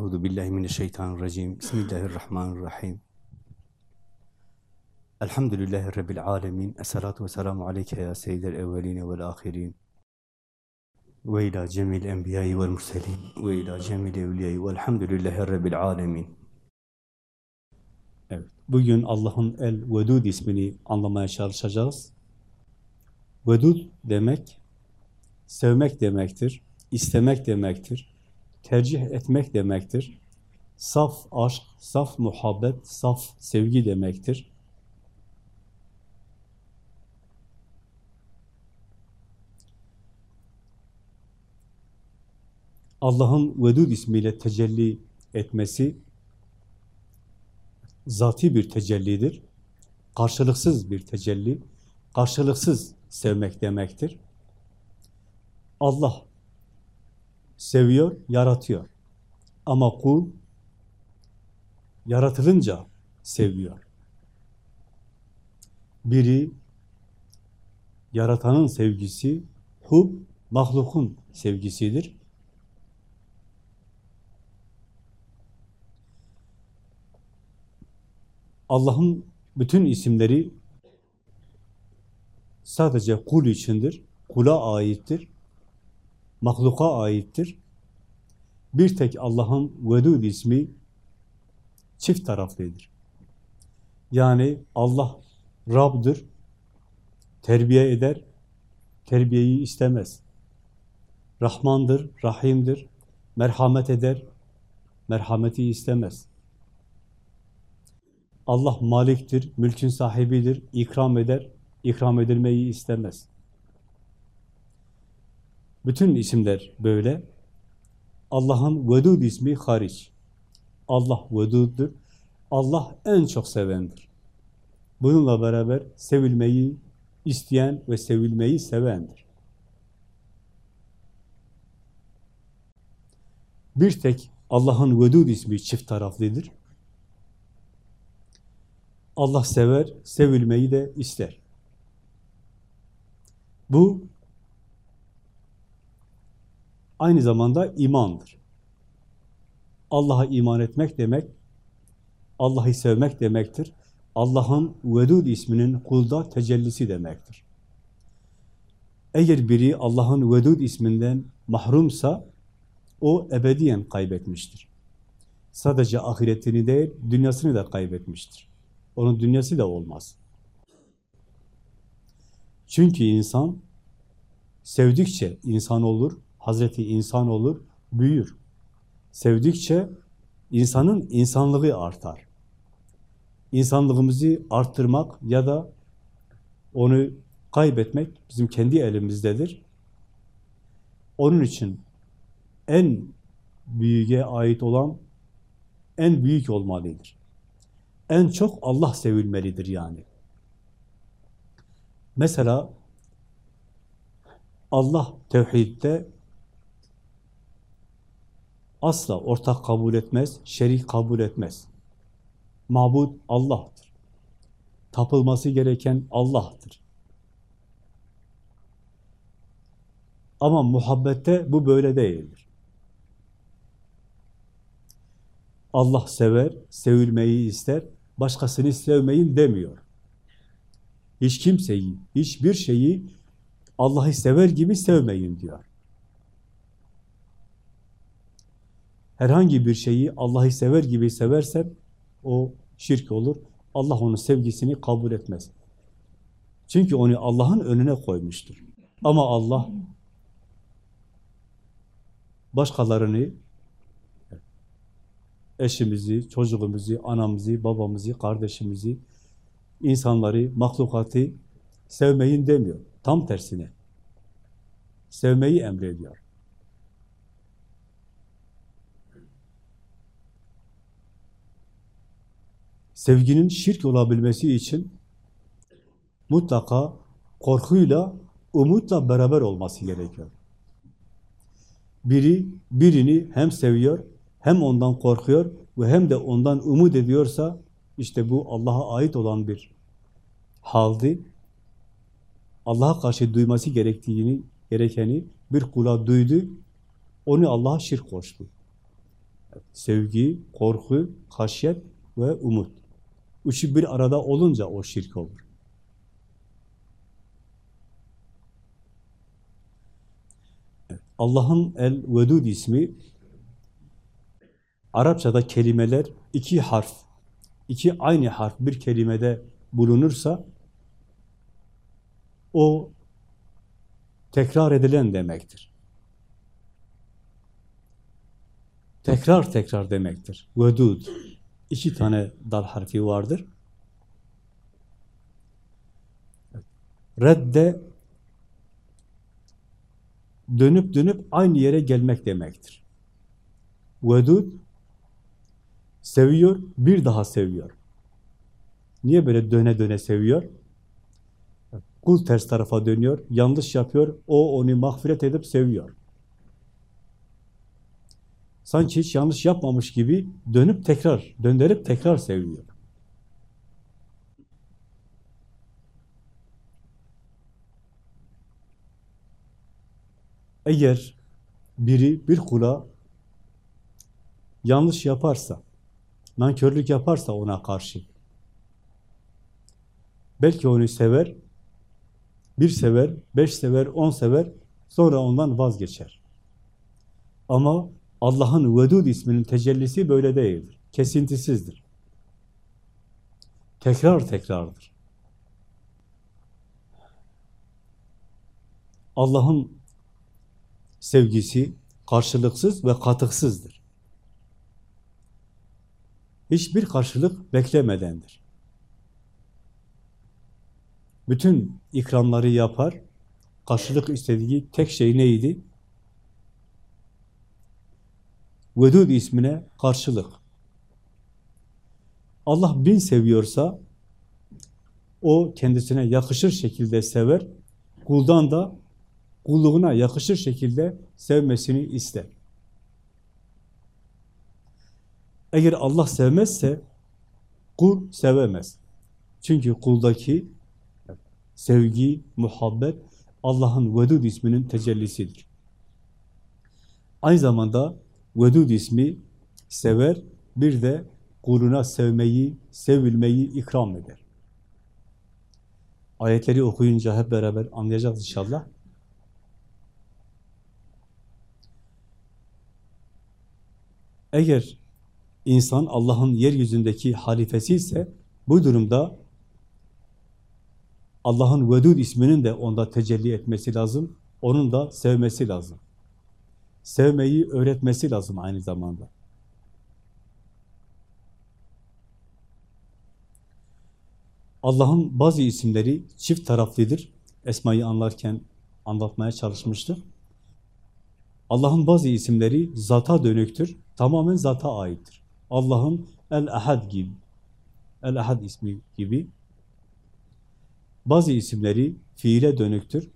Euzu billahi mineşşeytanirracim. Bismillahirrahmanirrahim. Elhamdülillahi rabbil alamin. Essalatu vesselamu aleyke ya seyyidel evvelin ve'l ahirin. Ve ila cemil enbiya'i ve'l murselin ve ila cemil evliya'i ve'lhamdülillahi rabbil alamin. Evet. Bugün Allah'ın El Vedud ismini anlamaya çalışacağız. Vedud demek sevmek demektir, istemek demektir, tercih etmek demektir. Saf aşk, saf muhabbet, saf sevgi demektir. Allah'ın Vedud ismiyle tecelli etmesi zati bir tecellidir. Karşılıksız bir tecelli, karşılıksız sevmek demektir. Allah seviyor, yaratıyor. Ama kul yaratılınca seviyor. Biri yaratanın sevgisi, hub mahlukun sevgisidir. Allah'ın bütün isimleri sadece kul içindir, kula aittir, mahluka aittir. Bir tek Allah'ın Vedud ismi çift taraflıdır. Yani Allah Rab'dır, terbiye eder, terbiyeyi istemez. Rahmandır, Rahim'dir, merhamet eder, merhameti istemez. Allah maliktir, mülkün sahibidir, ikram eder, ikram edilmeyi istemez. Bütün isimler böyle. Allah'ın Vedud ismi hariç. Allah Vedud'dur. Allah en çok sevendir. Bununla beraber sevilmeyi isteyen ve sevilmeyi sevendir. Bir tek Allah'ın Vedud ismi çift taraflıdır. Allah sever, sevilmeyi de ister. Bu aynı zamanda imandır. Allah'a iman etmek demek, Allah'ı sevmek demektir. Allah'ın Vedud isminin kulda tecellisi demektir. Eğer biri Allah'ın Vedud isminden mahrumsa, o ebediyen kaybetmiştir. Sadece ahiretini değil, dünyasını da kaybetmiştir. Onun dünyası da olmaz. Çünkü insan sevdikçe insan olur, Hazreti insan olur, büyür. Sevdikçe insanın insanlığı artar. İnsanlığımızı arttırmak ya da onu kaybetmek bizim kendi elimizdedir. Onun için en büyüğe ait olan en büyük olmalıdır. En çok Allah sevilmelidir yani. Mesela Allah tevhidde asla ortak kabul etmez, şerik kabul etmez. Mabud Allah'tır. Tapılması gereken Allah'tır. Ama muhabbette bu böyle değildir. Allah sever, sevilmeyi ister, başkasını sevmeyin demiyor. Hiç kimseyi, hiçbir şeyi Allah'ı sever gibi sevmeyin diyor. Herhangi bir şeyi Allah'ı sever gibi seversen o şirk olur. Allah onun sevgisini kabul etmez. Çünkü onu Allah'ın önüne koymuştur. Ama Allah başkalarını eşimizi, çocuğumuzu, anamızı, babamızı, kardeşimizi, insanları, mahlukatı sevmeyin demiyor. Tam tersine. Sevmeyi emrediyor. Sevginin şirk olabilmesi için mutlaka korkuyla, umutla beraber olması gerekiyor. Biri birini hem seviyor, hem ondan korkuyor ve hem de ondan umut ediyorsa işte bu Allah'a ait olan bir haldi. Allah'a karşı duyması gerektiğini, gerekeni bir kula duydu, onu Allah'a şirk koştu. Sevgi, korku, haşyet ve umut. Üçü bir arada olunca o şirk olur. Allah'ın El-Vedud ismi Arapçada kelimeler iki harf, iki aynı harf bir kelimede bulunursa o tekrar edilen demektir. Tekrar tekrar demektir. Vedud. İki tane dal harfi vardır. Redde dönüp dönüp aynı yere gelmek demektir. Vedud seviyor, bir daha seviyor. Niye böyle döne döne seviyor? Kul ters tarafa dönüyor, yanlış yapıyor, o onu mağfiret edip seviyor. Sanki hiç yanlış yapmamış gibi dönüp tekrar, döndürüp tekrar seviyor. Eğer biri bir kula yanlış yaparsa, nankörlük yaparsa ona karşı, belki onu sever, bir sever, beş sever, on sever, sonra ondan vazgeçer. Ama Allah'ın Vedud isminin tecellisi böyle değildir. Kesintisizdir. Tekrar tekrardır. Allah'ın sevgisi karşılıksız ve katıksızdır. Hiçbir karşılık beklemedendir. Bütün ikramları yapar, karşılık istediği tek şey neydi? Vedud ismine karşılık. Allah bin seviyorsa, o kendisine yakışır şekilde sever, kuldan da kulluğuna yakışır şekilde sevmesini ister. Eğer Allah sevmezse, kul sevemez. Çünkü kuldaki sevgi, muhabbet, Allah'ın Vedud isminin tecellisidir. Aynı zamanda Vedud ismi sever, bir de kuluna sevmeyi, sevilmeyi ikram eder. Ayetleri okuyunca hep beraber anlayacağız inşallah. Eğer insan Allah'ın yeryüzündeki halifesi ise bu durumda Allah'ın Vedud isminin de onda tecelli etmesi lazım. Onun da sevmesi lazım. Sevmeyi öğretmesi lazım aynı zamanda. Allah'ın bazı isimleri çift taraflıdır. Esma'yı anlarken anlatmaya çalışmıştık. Allah'ın bazı isimleri zata dönüktür. Tamamen zata aittir. Allah'ın El-Ahad gibi, El-Ahad ismi gibi bazı isimleri fiile dönüktür.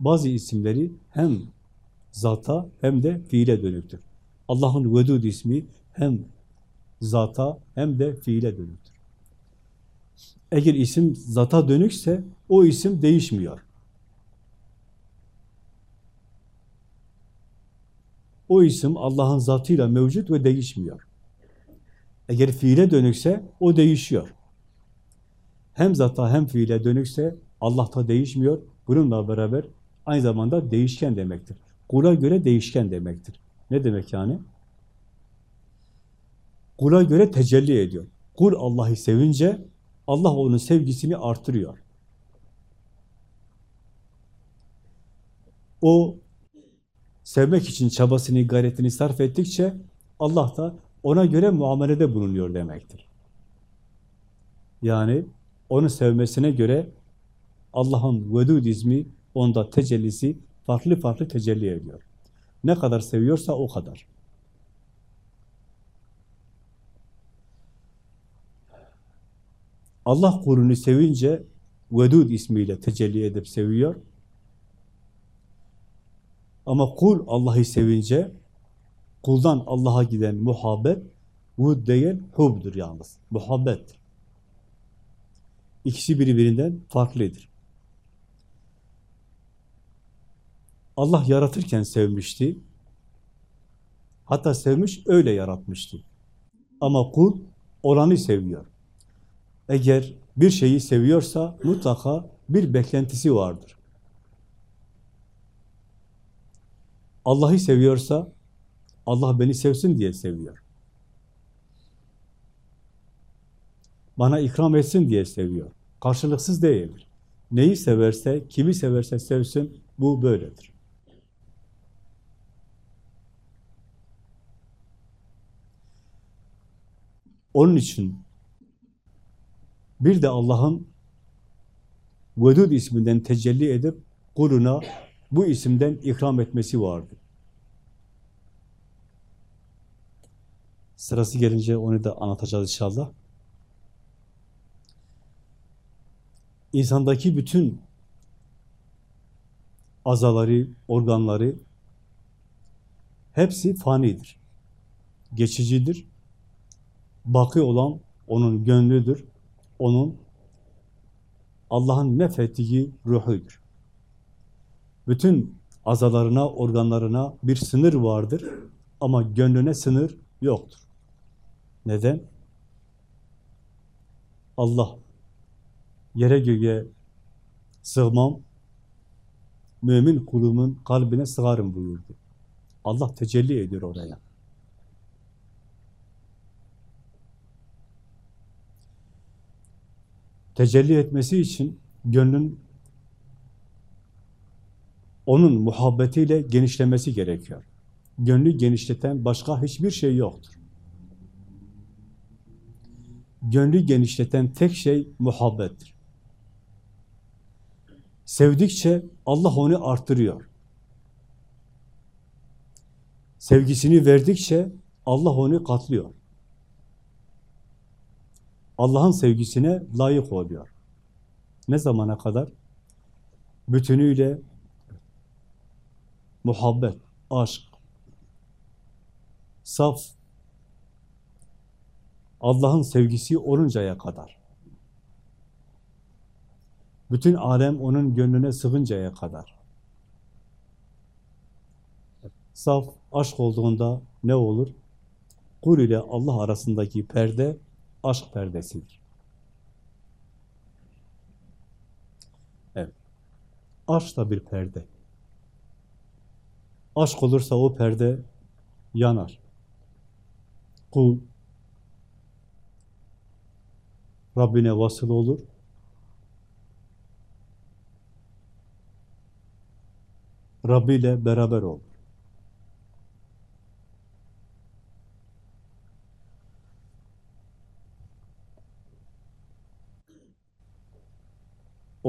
Bazı isimleri hem zata hem de fiile dönüktür. Allah'ın Vedud ismi hem zata hem de fiile dönüktür. Eğer isim zata dönükse o isim değişmiyor. O isim Allah'ın zatıyla mevcut ve değişmiyor. Eğer fiile dönükse o değişiyor. Hem zata hem fiile dönükse Allah da değişmiyor. Bununla beraber aynı zamanda değişken demektir. Kula göre değişken demektir. Ne demek yani? Kula göre tecelli ediyor. Kul Allah'ı sevince Allah onun sevgisini artırıyor. O sevmek için çabasını, gayretini sarf ettikçe Allah da ona göre muamelede bulunuyor demektir. Yani onu sevmesine göre Allah'ın vedud ismi onda tecellisi farklı farklı tecelli ediyor. Ne kadar seviyorsa o kadar. Allah kulunu sevince Vedud ismiyle tecelli edip seviyor. Ama kul Allah'ı sevince kuldan Allah'a giden muhabbet vud değil, hubdur yalnız. Muhabbettir. İkisi birbirinden farklıdır. Allah yaratırken sevmişti. Hatta sevmiş, öyle yaratmıştı. Ama kul olanı seviyor. Eğer bir şeyi seviyorsa mutlaka bir beklentisi vardır. Allah'ı seviyorsa Allah beni sevsin diye seviyor. Bana ikram etsin diye seviyor. Karşılıksız değildir. Neyi severse, kimi severse sevsin, bu böyledir. Onun için bir de Allah'ın Vedud isminden tecelli edip kuluna bu isimden ikram etmesi vardı. Sırası gelince onu da anlatacağız inşallah. İnsandaki bütün azaları, organları hepsi fanidir. Geçicidir. Baki olan onun gönlüdür. Onun Allah'ın nefettiği ruhudur. Bütün azalarına, organlarına bir sınır vardır ama gönlüne sınır yoktur. Neden? Allah yere göğe sığmam, mümin kulumun kalbine sığarım buyurdu. Allah tecelli ediyor oraya. Tecelli etmesi için gönlün onun muhabbetiyle genişlemesi gerekiyor. Gönlü genişleten başka hiçbir şey yoktur. Gönlü genişleten tek şey muhabbettir. Sevdikçe Allah onu arttırıyor. Sevgisini verdikçe Allah onu katlıyor. Allah'ın sevgisine layık oluyor. Ne zamana kadar? Bütünüyle muhabbet, aşk, saf, Allah'ın sevgisi oluncaya kadar. Bütün alem onun gönlüne sığıncaya kadar. Saf aşk olduğunda ne olur? Kul ile Allah arasındaki perde aşk perdesidir. Evet. Aşk da bir perde. Aşk olursa o perde yanar. Kul Rabbine vasıl olur. Rabbi ile beraber olur.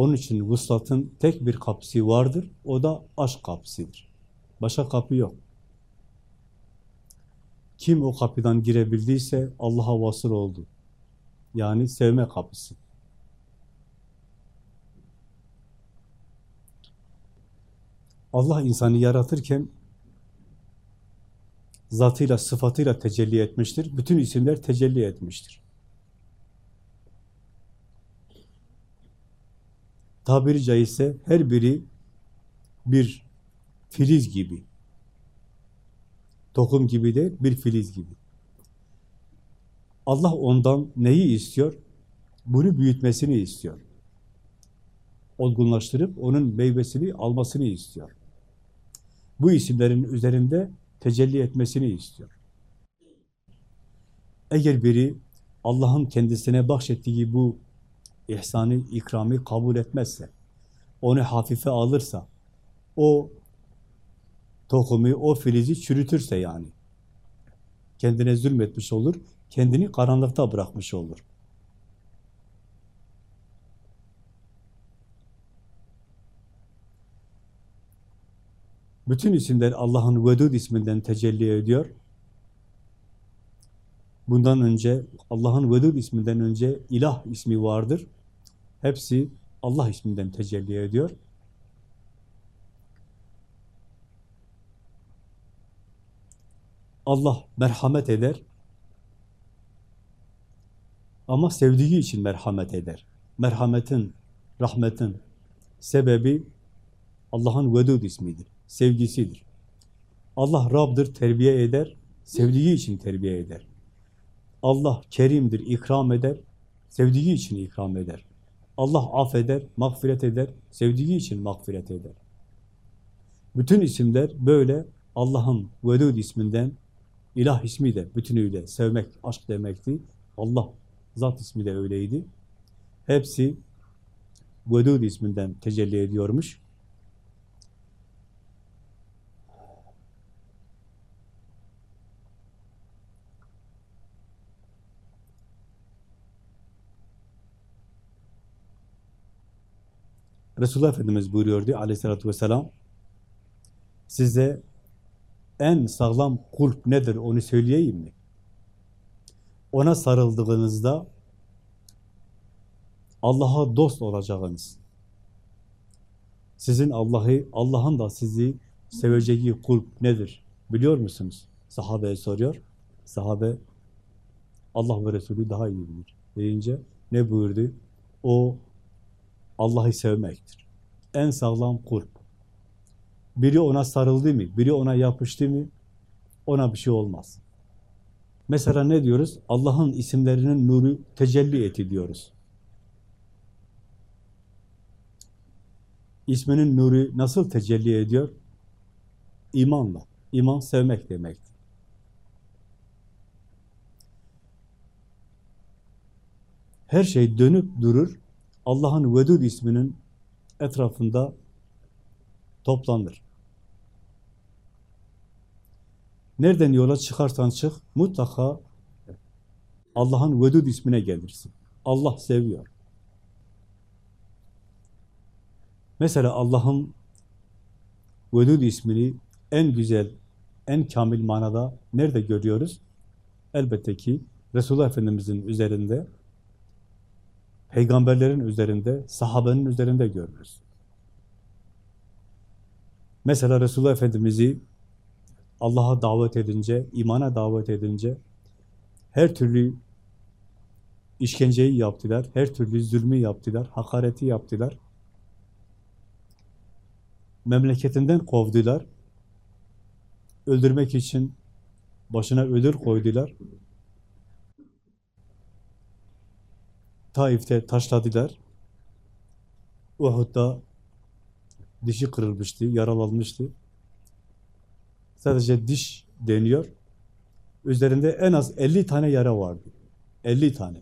Onun için vuslatın tek bir kapısı vardır, o da aşk kapısıdır. Başka kapı yok. Kim o kapıdan girebildiyse Allah'a vasıl oldu. Yani sevme kapısı. Allah insanı yaratırken zatıyla, sıfatıyla tecelli etmiştir. Bütün isimler tecelli etmiştir. Tabiri caizse her biri bir filiz gibi. Tohum gibi de bir filiz gibi. Allah ondan neyi istiyor? Bunu büyütmesini istiyor. Olgunlaştırıp onun meyvesini almasını istiyor. Bu isimlerin üzerinde tecelli etmesini istiyor. Eğer biri Allah'ın kendisine bahşettiği bu ihsanı, ikramı kabul etmezse, onu hafife alırsa, o tohumu, o filizi çürütürse yani, kendine zulmetmiş olur, kendini karanlıkta bırakmış olur. Bütün isimler Allah'ın Vedud isminden tecelli ediyor. Bundan önce, Allah'ın Vedud isminden önce ilah ismi vardır. Hepsi Allah isminden tecelli ediyor. Allah merhamet eder. Ama sevdiği için merhamet eder. Merhametin, rahmetin sebebi Allah'ın Vedud ismidir, sevgisidir. Allah Rab'dır, terbiye eder. sevdiği için terbiye eder. Allah kerimdir, ikram eder, sevdiği için ikram eder. Allah affeder, mağfiret eder, sevdiği için mağfiret eder. Bütün isimler böyle Allah'ın Vedud isminden, ilah ismi de bütünüyle sevmek, aşk demekti. Allah zat ismi de öyleydi. Hepsi Vedud isminden tecelli ediyormuş. Resulullah Efendimiz buyuruyordu aleyhissalatü vesselam size en sağlam kulp nedir onu söyleyeyim mi? Ona sarıldığınızda Allah'a dost olacağınız, sizin Allah'ı, Allah'ın da sizi seveceği kulp nedir? Biliyor musunuz? Sahabeye soruyor. Sahabe Allah ve Resulü daha iyi bilir. Deyince ne buyurdu? O Allah'ı sevmektir. En sağlam kulp. Biri ona sarıldı mı, biri ona yapıştı mı, ona bir şey olmaz. Mesela ne diyoruz? Allah'ın isimlerinin nuru tecelli eti diyoruz. İsminin nuru nasıl tecelli ediyor? İmanla. İman sevmek demektir. Her şey dönüp durur. Allah'ın Vedud isminin etrafında toplanır. Nereden yola çıkarsan çık, mutlaka Allah'ın Vedud ismine gelirsin. Allah seviyor. Mesela Allah'ın Vedud ismini en güzel, en kamil manada nerede görüyoruz? Elbette ki Resulullah Efendimiz'in üzerinde, peygamberlerin üzerinde, sahabenin üzerinde görürüz. Mesela Resulullah Efendimiz'i Allah'a davet edince, imana davet edince her türlü işkenceyi yaptılar, her türlü zulmü yaptılar, hakareti yaptılar. Memleketinden kovdular. Öldürmek için başına ödül koydular. Taif'te taşladılar. Uhud'da dişi kırılmıştı, yaralanmıştı. Sadece diş deniyor. Üzerinde en az 50 tane yara vardı. 50 tane.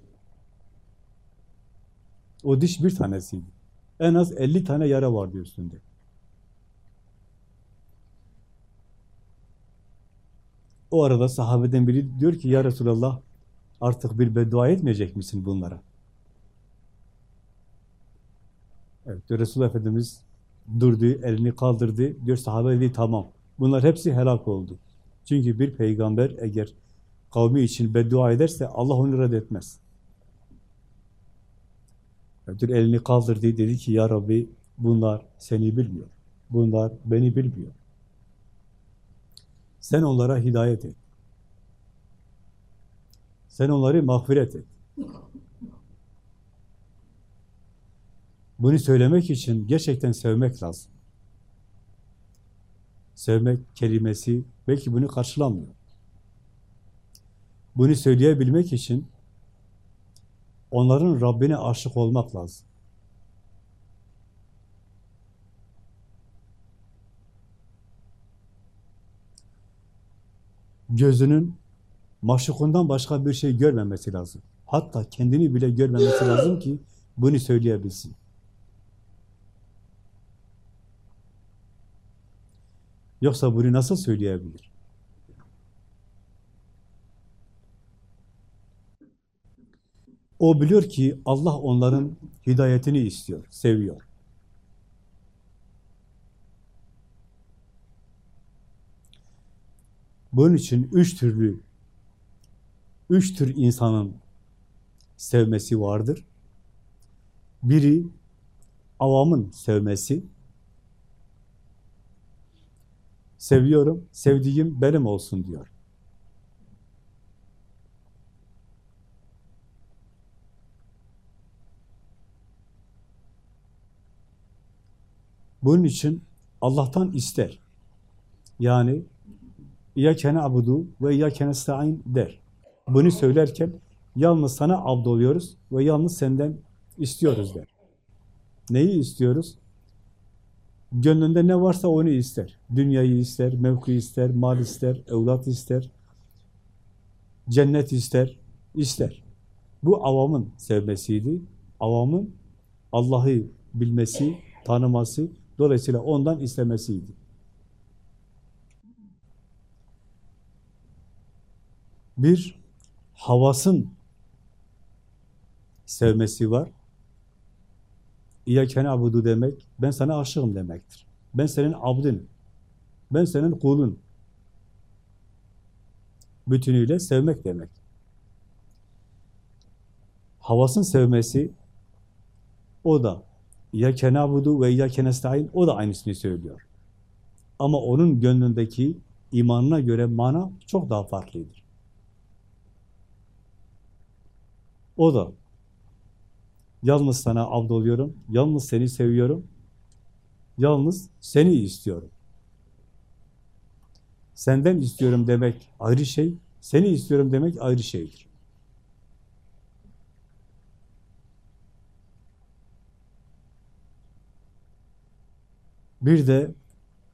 O diş bir tanesiydi. En az 50 tane yara vardı üstünde. O arada sahabeden biri diyor ki ya Resulallah artık bir beddua etmeyecek misin bunlara? Evet, Resulullah Efendimiz durdu, elini kaldırdı. Diyor sahabe dedi tamam. Bunlar hepsi helak oldu. Çünkü bir peygamber eğer kavmi için beddua ederse Allah onu reddetmez. Diyor elini kaldırdı dedi ki ya Rabbi bunlar seni bilmiyor. Bunlar beni bilmiyor. Sen onlara hidayet et. Sen onları mağfiret et. Bunu söylemek için gerçekten sevmek lazım. Sevmek kelimesi belki bunu karşılamıyor. Bunu söyleyebilmek için onların Rabbine aşık olmak lazım. Gözünün maşukundan başka bir şey görmemesi lazım. Hatta kendini bile görmemesi lazım ki bunu söyleyebilsin. Yoksa bunu nasıl söyleyebilir? O biliyor ki Allah onların hidayetini istiyor, seviyor. Bunun için üç türlü, üç tür insanın sevmesi vardır. Biri avamın sevmesi, Seviyorum, sevdiğim benim olsun diyor. Bunun için Allah'tan ister. Yani İyyâke na'budu ve iyyâke nesta'in der. Bunu söylerken yalnız sana abd oluyoruz ve yalnız senden istiyoruz der. Neyi istiyoruz? Gönlünde ne varsa onu ister. Dünyayı ister, mevki ister, mal ister, evlat ister, cennet ister, ister. Bu avamın sevmesiydi. Avamın Allah'ı bilmesi, tanıması, dolayısıyla ondan istemesiydi. Bir, havasın sevmesi var. İyyâke abudu demek, ben sana aşığım demektir. Ben senin abdin, ben senin kulun. Bütünüyle sevmek demek. Havasın sevmesi, o da İyyâke nâbudu ve iyyâke nesta'in, o da aynısını söylüyor. Ama onun gönlündeki imanına göre mana çok daha farklıdır. O da yalnız sana abd oluyorum, yalnız seni seviyorum, yalnız seni istiyorum. Senden istiyorum demek ayrı şey, seni istiyorum demek ayrı şeydir. Bir de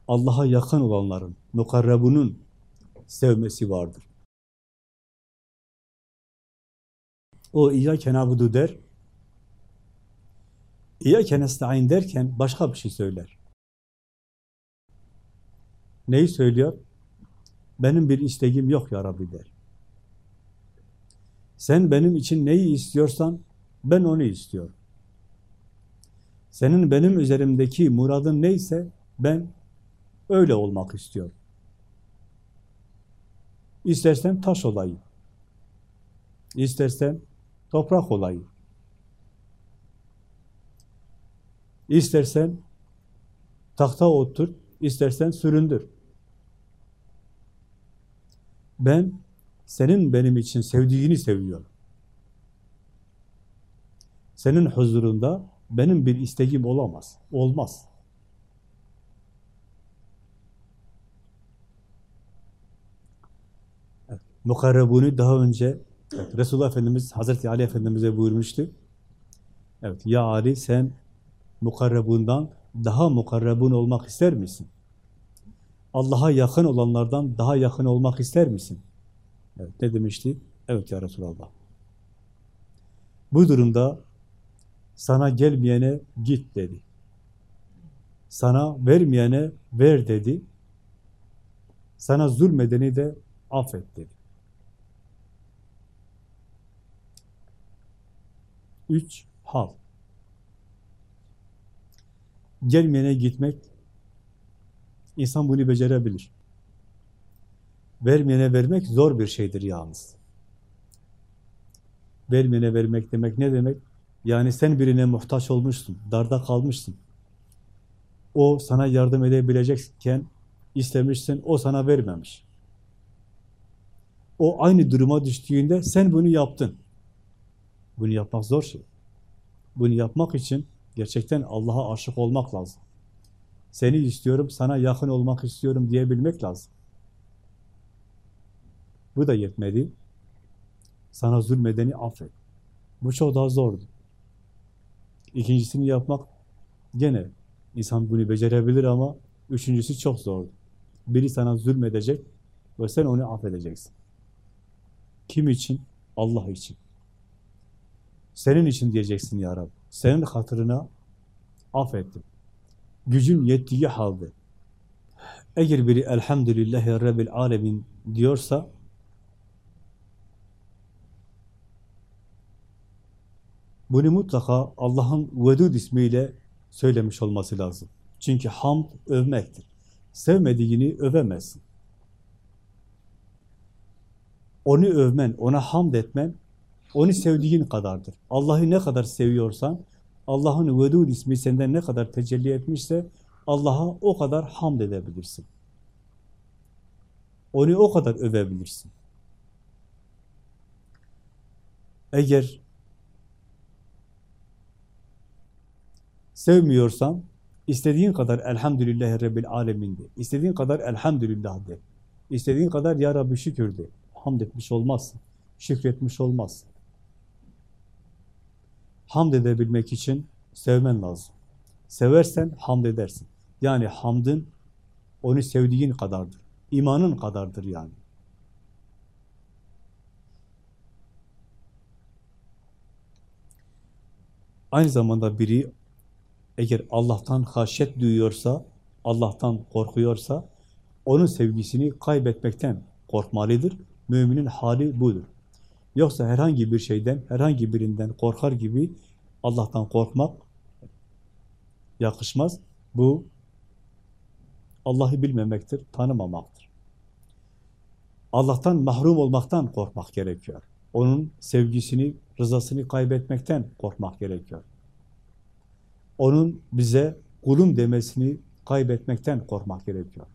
Allah'a yakın olanların, mukarrabunun sevmesi vardır. O İyyâke nâbudu der, İyyâke nesta'in derken başka bir şey söyler. Neyi söylüyor? Benim bir isteğim yok ya Rabbi der. Sen benim için neyi istiyorsan ben onu istiyorum. Senin benim üzerimdeki muradın neyse ben öyle olmak istiyorum. İstersen taş olayım. İstersen toprak olayım. İstersen tahta otur, istersen süründür. Ben senin benim için sevdiğini seviyorum. Senin huzurunda benim bir isteğim olamaz. Olmaz. Evet, Mukarrebuni daha önce evet, Resulullah Efendimiz Hazreti Ali Efendimiz'e buyurmuştu. Evet, ya Ali sen mukarrebundan daha mukarrebun olmak ister misin? Allah'a yakın olanlardan daha yakın olmak ister misin? Evet, ne demişti? Evet ya Resulallah. Bu durumda sana gelmeyene git dedi. Sana vermeyene ver dedi. Sana zulmedeni de affet dedi. Üç, hal. Gelmeyene gitmek, insan bunu becerebilir. Vermeyene vermek zor bir şeydir yalnız. Vermeyene vermek demek ne demek? Yani sen birine muhtaç olmuşsun, darda kalmışsın. O sana yardım edebilecekken istemişsin, o sana vermemiş. O aynı duruma düştüğünde sen bunu yaptın. Bunu yapmak zor şey. Bunu yapmak için gerçekten Allah'a aşık olmak lazım. Seni istiyorum, sana yakın olmak istiyorum diyebilmek lazım. Bu da yetmedi. Sana zulmedeni affet. Bu çok daha zordu. İkincisini yapmak gene insan bunu becerebilir ama üçüncüsü çok zordu. Biri sana zulmedecek ve sen onu affedeceksin. Kim için? Allah için. Senin için diyeceksin ya Rabbi. Senin hatırına affettim. Gücün yettiği halde. Eğer biri elhamdülillahi rabbil alemin diyorsa Bunu mutlaka Allah'ın Vedud ismiyle söylemiş olması lazım. Çünkü hamd övmektir. Sevmediğini övemezsin. Onu övmen, ona hamd etmen, onu sevdiğin kadardır. Allah'ı ne kadar seviyorsan, Allah'ın Vedud ismi senden ne kadar tecelli etmişse, Allah'a o kadar hamd edebilirsin. Onu o kadar övebilirsin. Eğer Sevmiyorsan istediğin kadar elhamdülillahi rabbil alemin de. İstediğin kadar elhamdülillah de. İstediğin kadar Ya Rabbi şükür de. Hamd etmiş olmazsın. Şükretmiş olmazsın. Hamd edebilmek için sevmen lazım. Seversen hamd edersin. Yani hamdın onu sevdiğin kadardır. İmanın kadardır yani. Aynı zamanda biri eğer Allah'tan haşyet duyuyorsa, Allah'tan korkuyorsa, onun sevgisini kaybetmekten korkmalıdır. Müminin hali budur. Yoksa herhangi bir şeyden, herhangi birinden korkar gibi Allah'tan korkmak yakışmaz. Bu Allah'ı bilmemektir, tanımamaktır. Allah'tan mahrum olmaktan korkmak gerekiyor. Onun sevgisini, rızasını kaybetmekten korkmak gerekiyor. Onun bize kulum demesini kaybetmekten korkmak gerekiyor.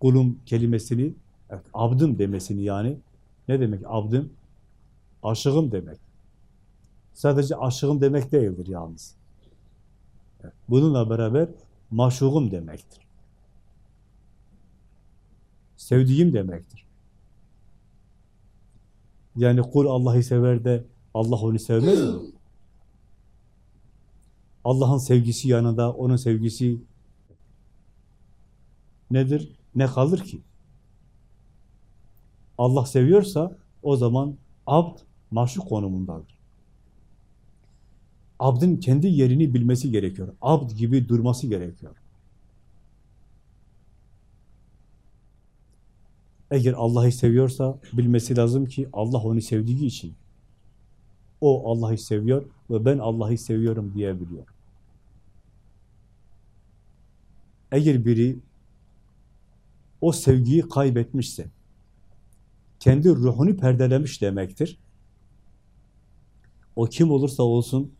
Kulum kelimesini, evet, abdım demesini yani, ne demek abdım? Aşığım demek. Sadece aşığım demek değildir yalnız. Bununla beraber maşuğum demektir. Sevdiğim demektir. Yani kul Allah'ı sever de Allah onu sevmez mi? Allah'ın sevgisi yanında onun sevgisi nedir? Ne kalır ki? Allah seviyorsa o zaman abd maşuk konumundadır. Abdın kendi yerini bilmesi gerekiyor. Abd gibi durması gerekiyor. Eğer Allah'ı seviyorsa bilmesi lazım ki Allah onu sevdiği için o Allah'ı seviyor ve ben Allah'ı seviyorum diyebiliyor. Eğer biri o sevgiyi kaybetmişse, kendi ruhunu perdelemiş demektir. O kim olursa olsun,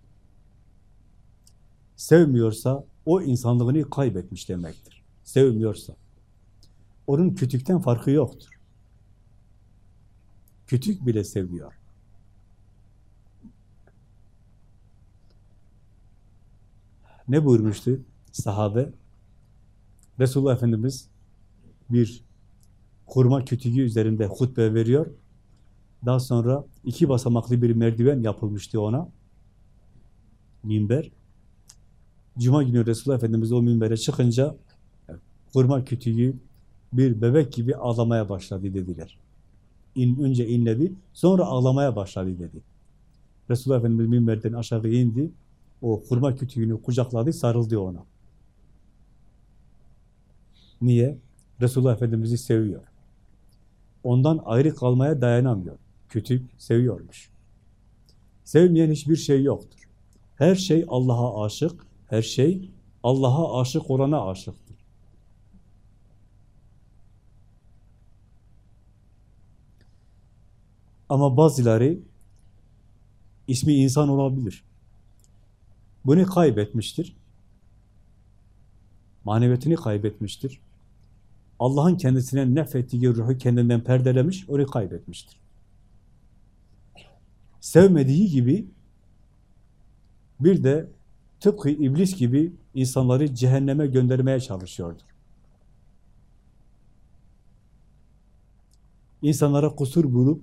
sevmiyorsa o insanlığını kaybetmiş demektir. Sevmiyorsa. Onun kütükten farkı yoktur. Kütük bile seviyor. Ne buyurmuştu sahabe? Resulullah Efendimiz bir kurma kütüğü üzerinde hutbe veriyor. Daha sonra iki basamaklı bir merdiven yapılmıştı ona. Minber. Cuma günü Resulullah Efendimiz o minbere çıkınca kurma kütüğü bir bebek gibi ağlamaya başladı dediler. İn, önce inledi, sonra ağlamaya başladı dedi. Resulullah Efendimiz minberden aşağı indi, o kurma kütüğünü kucakladı, sarıldı ona. Niye? Resulullah Efendimiz'i seviyor. Ondan ayrı kalmaya dayanamıyor. Kütük seviyormuş. Sevmeyen hiçbir şey yoktur. Her şey Allah'a aşık, her şey Allah'a aşık olana aşıktır. Ama bazıları ismi insan olabilir. Bunu kaybetmiştir. Maneviyetini kaybetmiştir. Allah'ın kendisine nefrettiği ruhu kendinden perdelemiş, onu kaybetmiştir. Sevmediği gibi bir de tıpkı iblis gibi insanları cehenneme göndermeye çalışıyordur. İnsanlara kusur bulup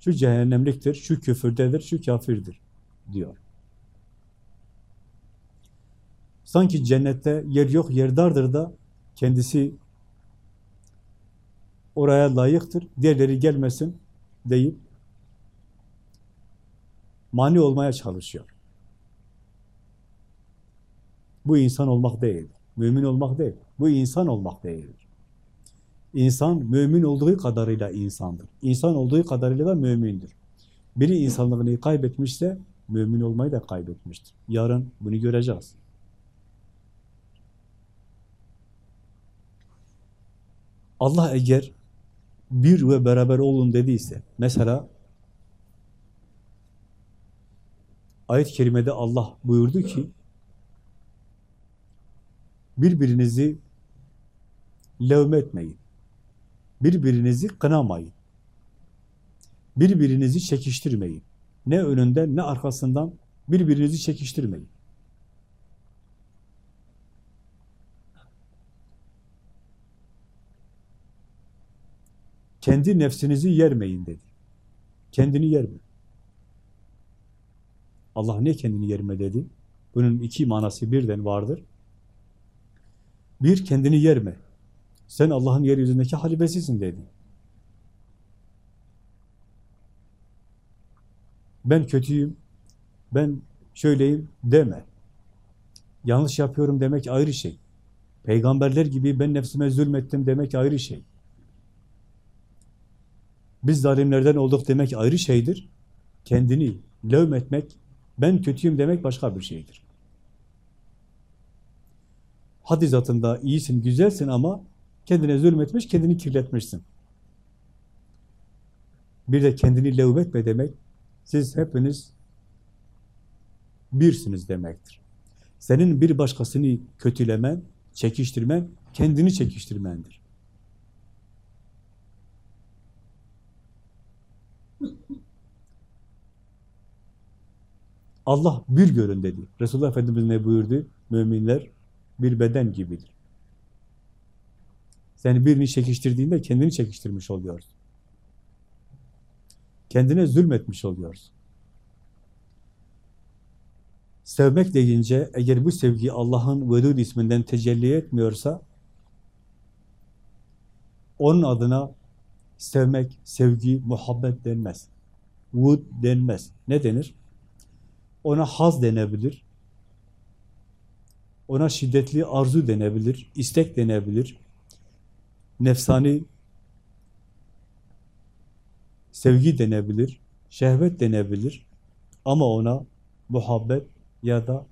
şu cehennemliktir, şu küfürdedir, şu kafirdir diyor. Sanki cennette yer yok, yer dardır da kendisi oraya layıktır, diğerleri gelmesin deyip mani olmaya çalışıyor. Bu insan olmak değil, mümin olmak değil, bu insan olmak değildir. İnsan mümin olduğu kadarıyla insandır. İnsan olduğu kadarıyla da mümindir. Biri insanlığını kaybetmişse mümin olmayı da kaybetmiştir. Yarın bunu göreceğiz. Allah eğer bir ve beraber olun dediyse, mesela ayet-i kerimede Allah buyurdu ki, birbirinizi levmetmeyin, birbirinizi kınamayın, birbirinizi çekiştirmeyin. Ne önünden ne arkasından birbirinizi çekiştirmeyin. Kendi nefsinizi yermeyin dedi. Kendini yerme. Allah ne kendini yerme dedi? Bunun iki manası birden vardır. Bir, kendini yerme. Sen Allah'ın yeryüzündeki halifesisin dedi. Ben kötüyüm, ben şöyleyim deme. Yanlış yapıyorum demek ayrı şey. Peygamberler gibi ben nefsime zulmettim demek ayrı şey. Biz zalimlerden olduk demek ayrı şeydir. Kendini levmetmek, ben kötüyüm demek başka bir şeydir. Hadi zatında iyisin, güzelsin ama kendine zulmetmiş, kendini kirletmişsin. Bir de kendini levmetme demek, siz hepiniz birsiniz demektir. Senin bir başkasını kötülemen, çekiştirmen, kendini çekiştirmendir. Allah bir görün dedi. Resulullah Efendimiz ne buyurdu? Müminler bir beden gibidir. Sen birini çekiştirdiğinde kendini çekiştirmiş oluyorsun. Kendine zulmetmiş oluyorsun. Sevmek deyince eğer bu sevgi Allah'ın Vedud isminden tecelli etmiyorsa onun adına sevmek, sevgi, muhabbet denmez. Vud denmez. Ne denir? Ona haz denebilir. Ona şiddetli arzu denebilir, istek denebilir. Nefsani sevgi denebilir, şehvet denebilir. Ama ona muhabbet ya da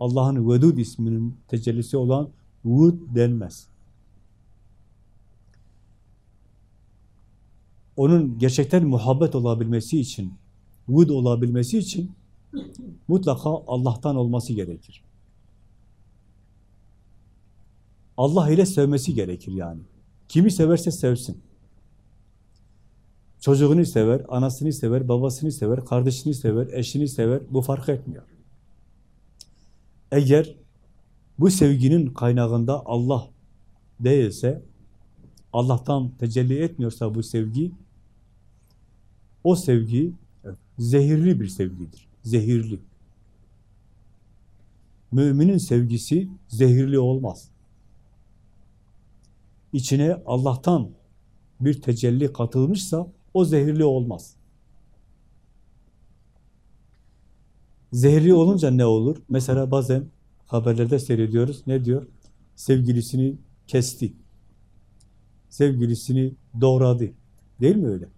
Allah'ın Vedud isminin tecellisi olan Vud denmez. Onun gerçekten muhabbet olabilmesi için, Vud olabilmesi için mutlaka Allah'tan olması gerekir. Allah ile sevmesi gerekir yani. Kimi severse sevsin. Çocuğunu sever, anasını sever, babasını sever, kardeşini sever, eşini sever. Bu fark etmiyor. Eğer bu sevginin kaynağında Allah değilse, Allah'tan tecelli etmiyorsa bu sevgi, o sevgi zehirli bir sevgidir. Zehirli. Müminin sevgisi zehirli olmaz. İçine Allah'tan bir tecelli katılmışsa o zehirli olmaz. Zehirli olunca ne olur? Mesela bazen haberlerde seyrediyoruz. Ne diyor? Sevgilisini kesti. Sevgilisini doğradı. Değil mi öyle?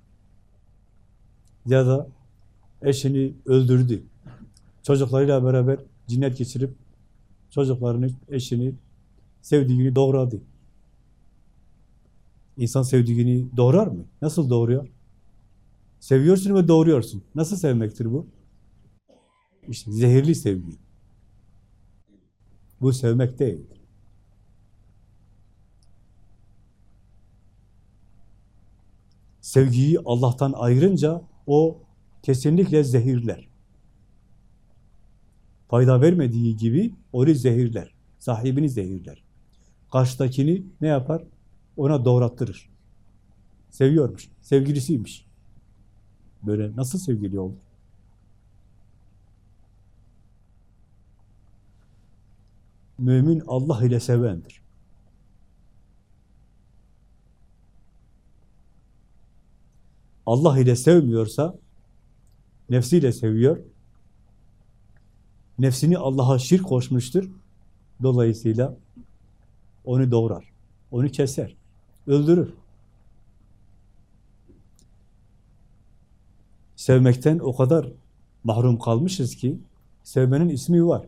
Ya da eşini öldürdü. Çocuklarıyla beraber cinnet geçirip çocuklarını, eşini, sevdiğini doğradı. İnsan sevdiğini doğrar mı? Nasıl doğuruyor? Seviyorsun ve doğuruyorsun. Nasıl sevmektir bu? İşte zehirli sevgi. Bu sevmek değil. Sevgiyi Allah'tan ayırınca o kesinlikle zehirler. Fayda vermediği gibi onu zehirler. Sahibini zehirler. Karşıdakini ne yapar? Ona doğrattırır. Seviyormuş, sevgilisiymiş. Böyle nasıl sevgili olur? Mümin Allah ile sevendir. Allah ile sevmiyorsa nefsiyle seviyor. Nefsini Allah'a şirk koşmuştur. Dolayısıyla onu doğrar, onu keser, öldürür. Sevmekten o kadar mahrum kalmışız ki sevmenin ismi var.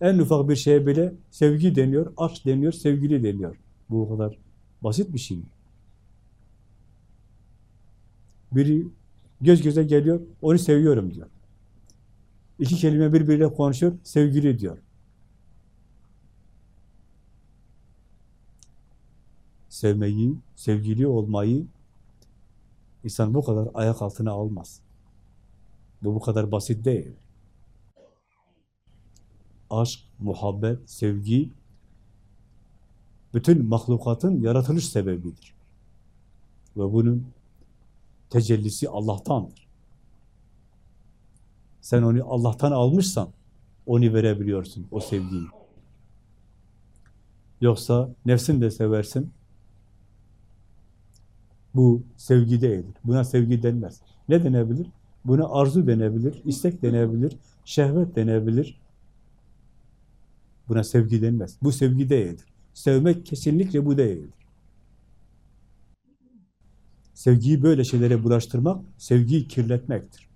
En ufak bir şeye bile sevgi deniyor, aşk deniyor, sevgili deniyor. Bu kadar basit bir şey mi? Biri göz göze geliyor, onu seviyorum diyor. İki kelime birbiriyle konuşuyor, sevgili diyor. Sevmeyi, sevgili olmayı insan bu kadar ayak altına almaz. Bu bu kadar basit değil. Aşk, muhabbet, sevgi bütün mahlukatın yaratılış sebebidir. Ve bunun tecellisi Allah'tandır. Sen onu Allah'tan almışsan onu verebiliyorsun, o sevgiyi. Yoksa nefsin de seversin. Bu sevgi değildir. Buna sevgi denmez. Ne denebilir? Buna arzu denebilir, istek denebilir, şehvet denebilir. Buna sevgi denmez. Bu sevgi değildir. Sevmek kesinlikle bu değildir. Sevgiyi böyle şeylere bulaştırmak, sevgiyi kirletmektir.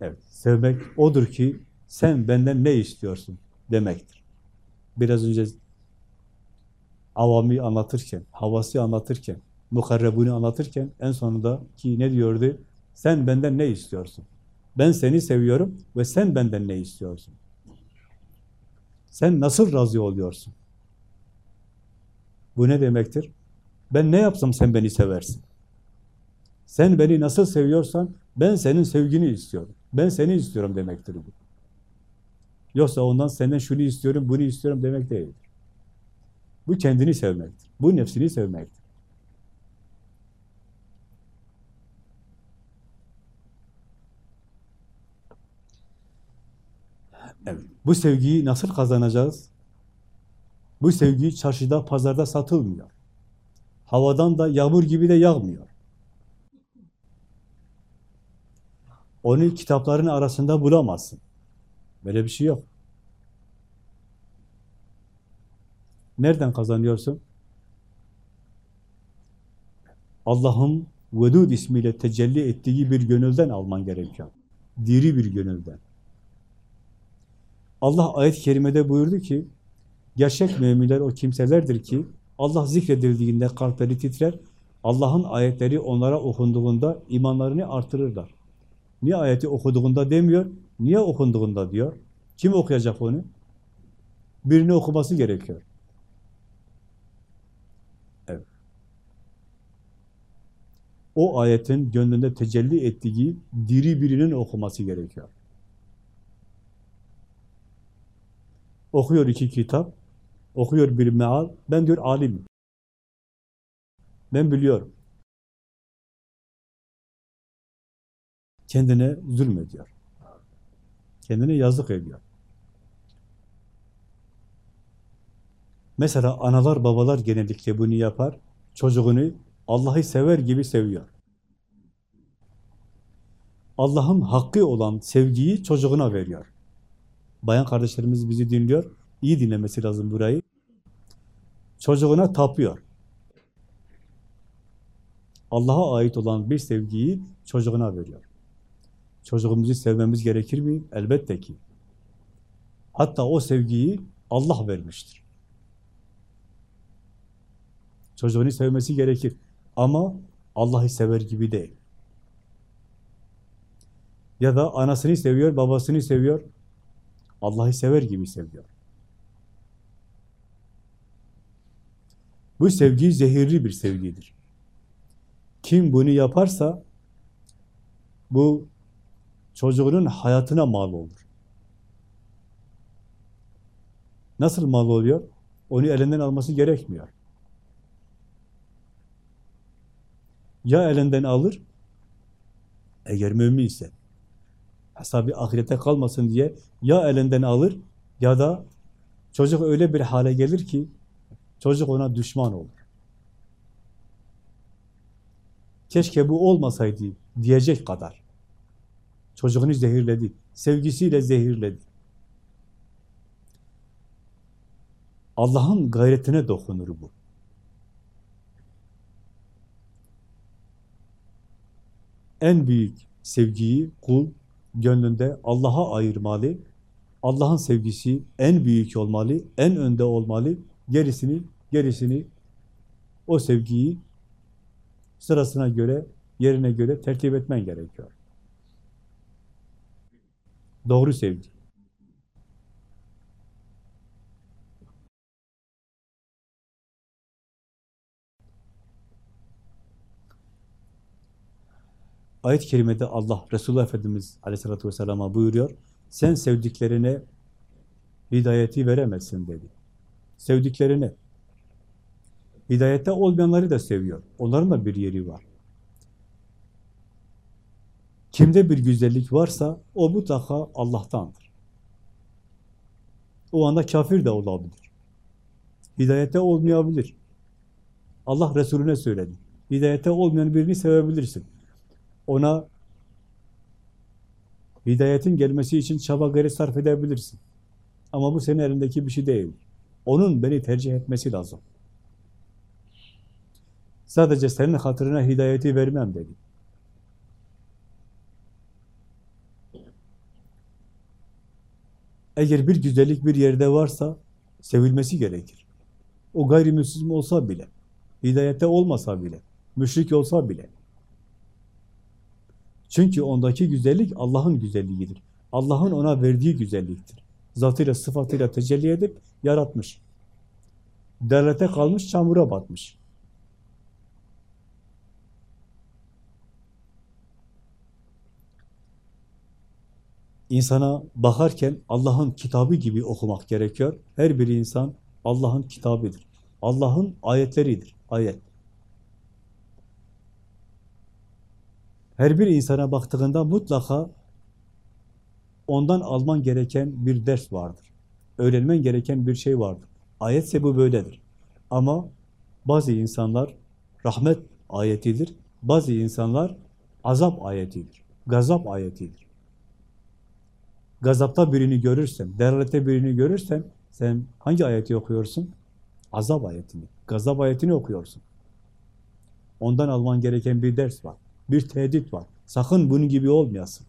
Evet, sevmek odur ki sen benden ne istiyorsun demektir. Biraz önce avami anlatırken, havası anlatırken, mukarrebuni anlatırken en sonunda ki ne diyordu? Sen benden ne istiyorsun? Ben seni seviyorum ve sen benden ne istiyorsun? Sen nasıl razı oluyorsun? Bu ne demektir? Ben ne yapsam sen beni seversin. Sen beni nasıl seviyorsan ben senin sevgini istiyorum. Ben seni istiyorum demektir bu. Yoksa ondan senden şunu istiyorum, bunu istiyorum demek değildir. Bu kendini sevmektir. Bu nefsini sevmektir. Evet. Bu sevgiyi nasıl kazanacağız? Bu sevgi çarşıda, pazarda satılmıyor. Havadan da yağmur gibi de yağmıyor. Onu kitapların arasında bulamazsın. Böyle bir şey yok. Nereden kazanıyorsun? Allah'ın Vedud ismiyle tecelli ettiği bir gönülden alman gerekiyor. Diri bir gönülden. Allah ayet-i kerimede buyurdu ki, gerçek müminler o kimselerdir ki, Allah zikredildiğinde kalpleri titrer, Allah'ın ayetleri onlara okunduğunda imanlarını artırırlar. Niye ayeti okuduğunda demiyor, niye okunduğunda diyor. Kim okuyacak onu? Birini okuması gerekiyor. Evet. O ayetin gönlünde tecelli ettiği diri birinin okuması gerekiyor. Okuyor iki kitap, okuyor bir meal, ben diyor alim. Ben biliyorum. Kendine zulmediyor. Kendine yazık ediyor. Mesela analar babalar genellikle bunu yapar. Çocuğunu Allah'ı sever gibi seviyor. Allah'ın hakkı olan sevgiyi çocuğuna veriyor. Bayan kardeşlerimiz bizi dinliyor. İyi dinlemesi lazım burayı. Çocuğuna tapıyor. Allah'a ait olan bir sevgiyi çocuğuna veriyor. Çocuğumuzu sevmemiz gerekir mi? Elbette ki. Hatta o sevgiyi Allah vermiştir. Çocuğunu sevmesi gerekir. Ama Allah'ı sever gibi değil. Ya da anasını seviyor, babasını seviyor. Allah'ı sever gibi seviyor. Bu sevgi zehirli bir sevgidir. Kim bunu yaparsa bu çocuğunun hayatına mal olur. Nasıl mal oluyor? Onu elinden alması gerekmiyor. Ya elinden alır, eğer mümin ise, hesabı ahirete kalmasın diye ya elinden alır ya da çocuk öyle bir hale gelir ki çocuk ona düşman olur. Keşke bu olmasaydı diyecek kadar. Çocuğunu zehirledi. Sevgisiyle zehirledi. Allah'ın gayretine dokunur bu. En büyük sevgiyi kul gönlünde Allah'a ayırmalı. Allah'ın sevgisi en büyük olmalı, en önde olmalı. Gerisini, gerisini o sevgiyi sırasına göre, yerine göre tertip etmen gerekiyor. Doğru sevgi. Ayet-i kerimede Allah, Resulullah Efendimiz aleyhissalatü vesselam'a buyuruyor, sen sevdiklerine hidayeti veremezsin dedi. sevdiklerini. Hidayette olmayanları da seviyor. Onların da bir yeri var. Kimde bir güzellik varsa o mutlaka Allah'tandır. O anda kafir de olabilir. Hidayette olmayabilir. Allah Resulüne söyledi. Hidayette olmayan birini sevebilirsin. Ona hidayetin gelmesi için çaba gayret sarf edebilirsin. Ama bu senin elindeki bir şey değil. Onun beni tercih etmesi lazım. Sadece senin hatırına hidayeti vermem dedi. Eğer bir güzellik bir yerde varsa sevilmesi gerekir. O gayrimüslim olsa bile, hidayette olmasa bile, müşrik olsa bile. Çünkü ondaki güzellik Allah'ın güzelliğidir. Allah'ın ona verdiği güzelliktir. Zatıyla, sıfatıyla tecelli edip yaratmış. Derlete kalmış, çamura batmış. İnsana bakarken Allah'ın kitabı gibi okumak gerekiyor. Her bir insan Allah'ın kitabıdır. Allah'ın ayetleridir. Ayet. Her bir insana baktığında mutlaka ondan alman gereken bir ders vardır. Öğrenmen gereken bir şey vardır. Ayetse bu böyledir. Ama bazı insanlar rahmet ayetidir. Bazı insanlar azap ayetidir. Gazap ayetidir. Gazapta birini görürsen, derlete birini görürsen sen hangi ayeti okuyorsun? Azap ayetini, gazap ayetini okuyorsun. Ondan alman gereken bir ders var. Bir tehdit var. Sakın bunun gibi olmayasın.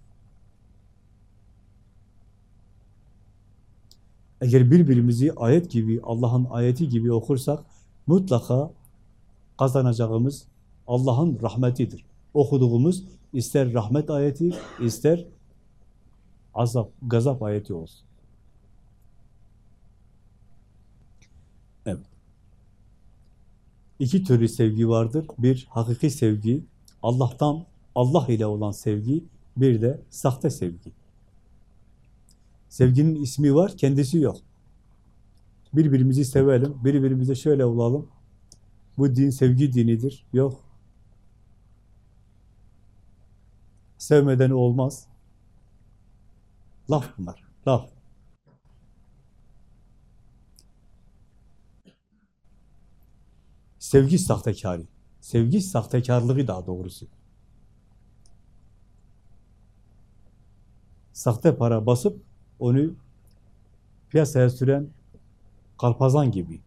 Eğer birbirimizi ayet gibi, Allah'ın ayeti gibi okursak mutlaka kazanacağımız Allah'ın rahmetidir. Okuduğumuz ister rahmet ayeti, ister azap, gazap ayeti olsun. Evet. İki türlü sevgi vardır. Bir, hakiki sevgi, Allah'tan, Allah ile olan sevgi, bir de sahte sevgi. Sevginin ismi var, kendisi yok. Birbirimizi sevelim, birbirimize şöyle olalım. Bu din sevgi dinidir. Yok. Sevmeden olmaz. Laf bunlar, laf. Sevgi sahtekarı. Sevgi sahtekarlığı daha doğrusu. Sahte para basıp onu piyasaya süren kalpazan gibi.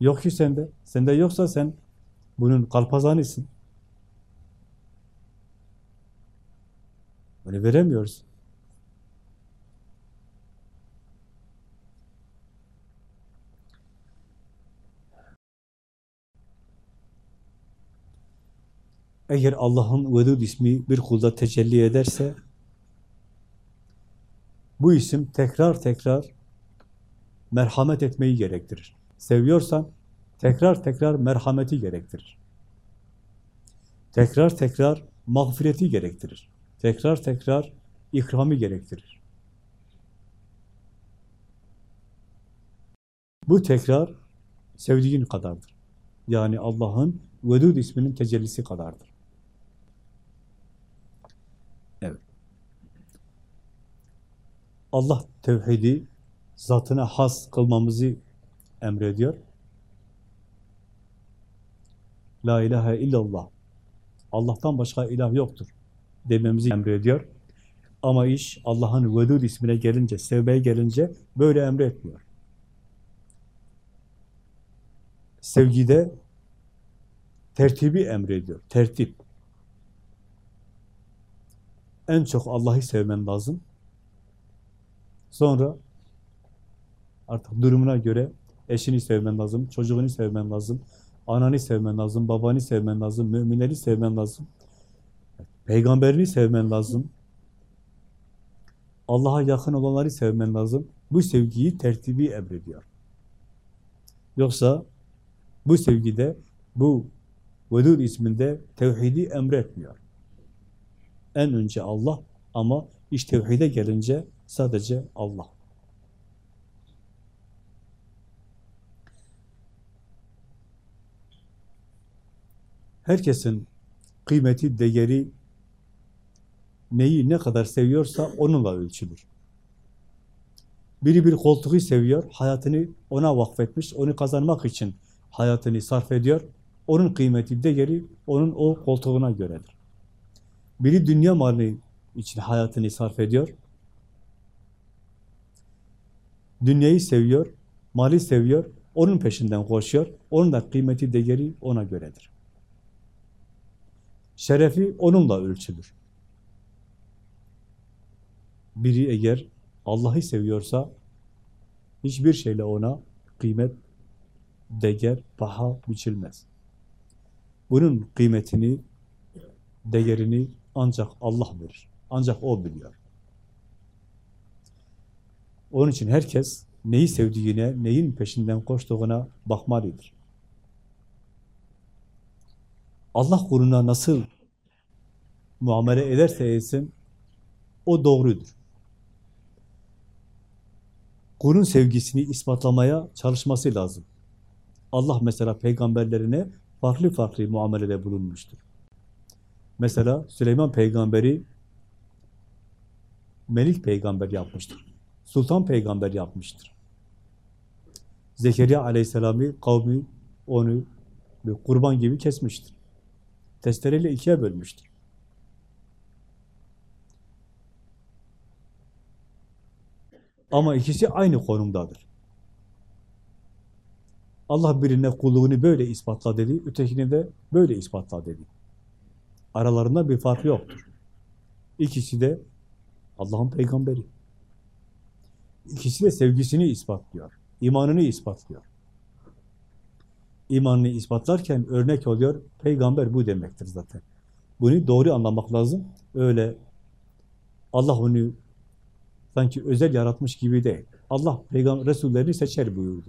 Yok ki sende. Sende yoksa sen bunun kalpazanısın. Böyle veremiyoruz. Eğer Allah'ın Vedud ismi bir kulda tecelli ederse, bu isim tekrar tekrar merhamet etmeyi gerektirir. Seviyorsan tekrar tekrar merhameti gerektirir. Tekrar tekrar mağfireti gerektirir. Tekrar tekrar ikramı gerektirir. Bu tekrar sevdiğin kadardır. Yani Allah'ın Vedud isminin tecellisi kadardır. Evet. Allah tevhidi zatına has kılmamızı emrediyor. La ilahe illallah. Allah'tan başka ilah yoktur dememizi emrediyor. Ama iş Allah'ın Vedud ismine gelince, sevmeye gelince böyle emretmiyor. Sevgide tertibi emrediyor. Tertip. En çok Allah'ı sevmen lazım. Sonra artık durumuna göre eşini sevmen lazım, çocuğunu sevmen lazım, ananı sevmen lazım, babanı sevmen lazım, müminleri sevmen lazım. Peygamberini sevmen lazım. Allah'a yakın olanları sevmen lazım. Bu sevgiyi tertibi emrediyor. Yoksa bu sevgide, bu Vedud isminde tevhidi emretmiyor. En önce Allah ama iş tevhide gelince Sadece Allah. Herkesin kıymeti, değeri neyi ne kadar seviyorsa onunla ölçülür. Biri bir koltuğu seviyor, hayatını ona vakfetmiş, onu kazanmak için hayatını sarf ediyor. Onun kıymeti, değeri onun o koltuğuna göredir. Biri dünya malı için hayatını sarf ediyor. Dünyayı seviyor, mali seviyor, onun peşinden koşuyor. Onun da kıymeti, değeri ona göredir. Şerefi onunla ölçülür. Biri eğer Allah'ı seviyorsa hiçbir şeyle ona kıymet, değer, paha biçilmez. Bunun kıymetini, değerini ancak Allah verir. Ancak O biliyor. Onun için herkes neyi sevdiğine, neyin peşinden koştuğuna bakmalıdır. Allah kuluna nasıl muamele ederse etsin, o doğrudur. Kulun sevgisini ispatlamaya çalışması lazım. Allah mesela peygamberlerine farklı farklı muamelede bulunmuştur. Mesela Süleyman peygamberi Melik peygamber yapmıştır. Sultan peygamber yapmıştır. Zekeriya aleyhisselamı kavmi onu bir kurban gibi kesmiştir. Testereyle ikiye bölmüştür. Ama ikisi aynı konumdadır. Allah birine kulluğunu böyle ispatla dedi, ötekine de böyle ispatla dedi. Aralarında bir fark yoktur. İkisi de Allah'ın peygamberi. İkisi de sevgisini ispatlıyor. imanını ispatlıyor. İmanını ispatlarken örnek oluyor. Peygamber bu demektir zaten. Bunu doğru anlamak lazım. Öyle Allah onu sanki özel yaratmış gibi değil. Allah peygamber Resullerini seçer buyurdu.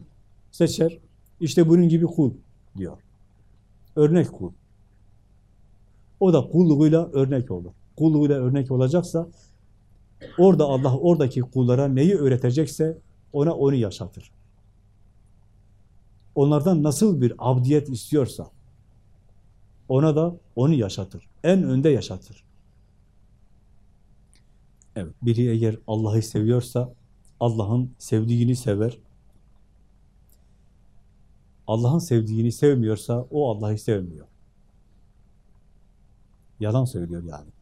Seçer. İşte bunun gibi kul diyor. Örnek kul. O da kulluğuyla örnek olur. Kulluğuyla örnek olacaksa orada Allah oradaki kullara neyi öğretecekse ona onu yaşatır. Onlardan nasıl bir abdiyet istiyorsa ona da onu yaşatır. En önde yaşatır. Evet, biri eğer Allah'ı seviyorsa Allah'ın sevdiğini sever. Allah'ın sevdiğini sevmiyorsa o Allah'ı sevmiyor. Yalan söylüyor yani.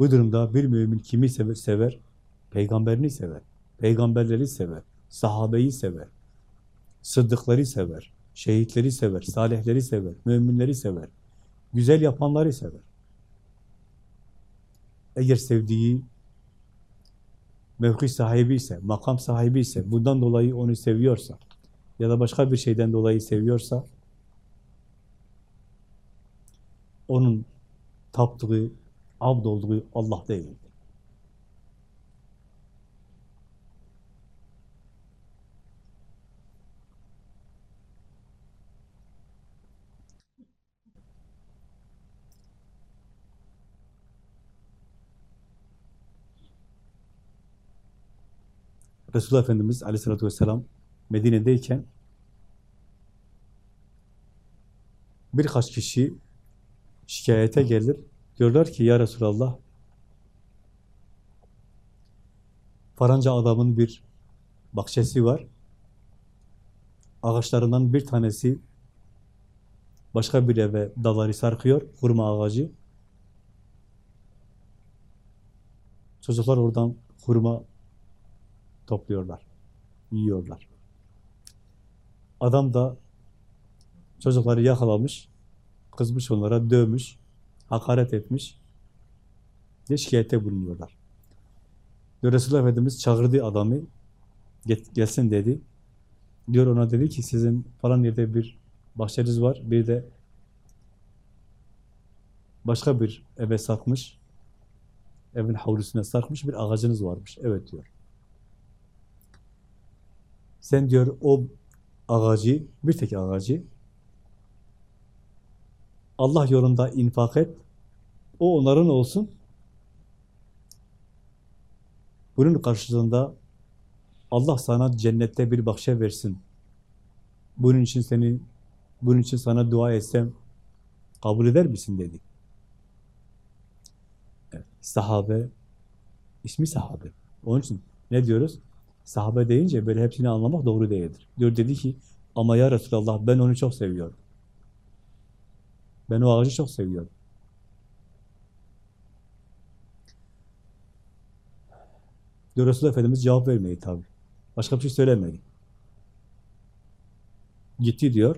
Bu durumda bir mümin kimi sever? sever? Peygamberini sever. Peygamberleri sever. Sahabeyi sever. Sıddıkları sever. Şehitleri sever. Salihleri sever. Müminleri sever. Güzel yapanları sever. Eğer sevdiği mevki sahibi ise, makam sahibi ise, bundan dolayı onu seviyorsa ya da başka bir şeyden dolayı seviyorsa onun taptığı, abd olduğu Allah değildir. Resulullah Efendimiz aleyhissalatü vesselam Medine'deyken birkaç kişi şikayete gelir. Diyorlar ki ya Resulallah faranca adamın bir bahçesi var. Ağaçlarından bir tanesi başka bir eve dalları sarkıyor, hurma ağacı. Çocuklar oradan hurma topluyorlar, yiyorlar. Adam da çocukları yakalamış, kızmış onlara, dövmüş, hakaret etmiş diye şikayette bulunuyorlar. Resulullah Efendimiz çağırdı adamı, gelsin dedi. Diyor ona dedi ki sizin falan yerde bir bahçeniz var, bir de başka bir eve sarkmış, evin havlusuna sarkmış bir ağacınız varmış. Evet diyor. Sen diyor o ağacı, bir tek ağacı Allah yolunda infak et. O onların olsun. Bunun karşılığında Allah sana cennette bir bahçe versin. Bunun için seni Bunun için sana dua etsem kabul eder misin dedi. Evet, sahabe, ismi sahabe. Onun için ne diyoruz? Sahabe deyince böyle hepsini anlamak doğru değildir. Diyor dedi ki ama ya Resulallah ben onu çok seviyorum. Ben o ağacı çok seviyorum. Diyor Efendimiz cevap vermeyi tabi. Başka bir şey söylemedi. Gitti diyor.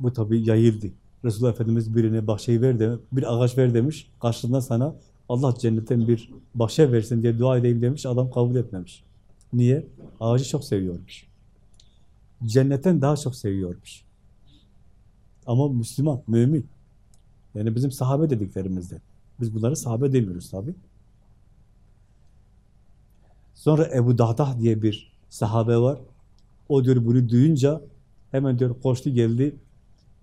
Bu tabi yayıldı. Resulullah Efendimiz birine bahçeyi ver de, bir ağaç ver demiş. Karşılığında sana Allah cennetten bir bahçe versin diye dua edeyim demiş. Adam kabul etmemiş. Niye? Ağacı çok seviyormuş. Cennetten daha çok seviyormuş. Ama Müslüman, mümin. Yani bizim sahabe dediklerimizde. Biz bunları sahabe demiyoruz tabi. Sonra Ebu Dahdah diye bir sahabe var. O diyor bunu duyunca hemen diyor koştu geldi.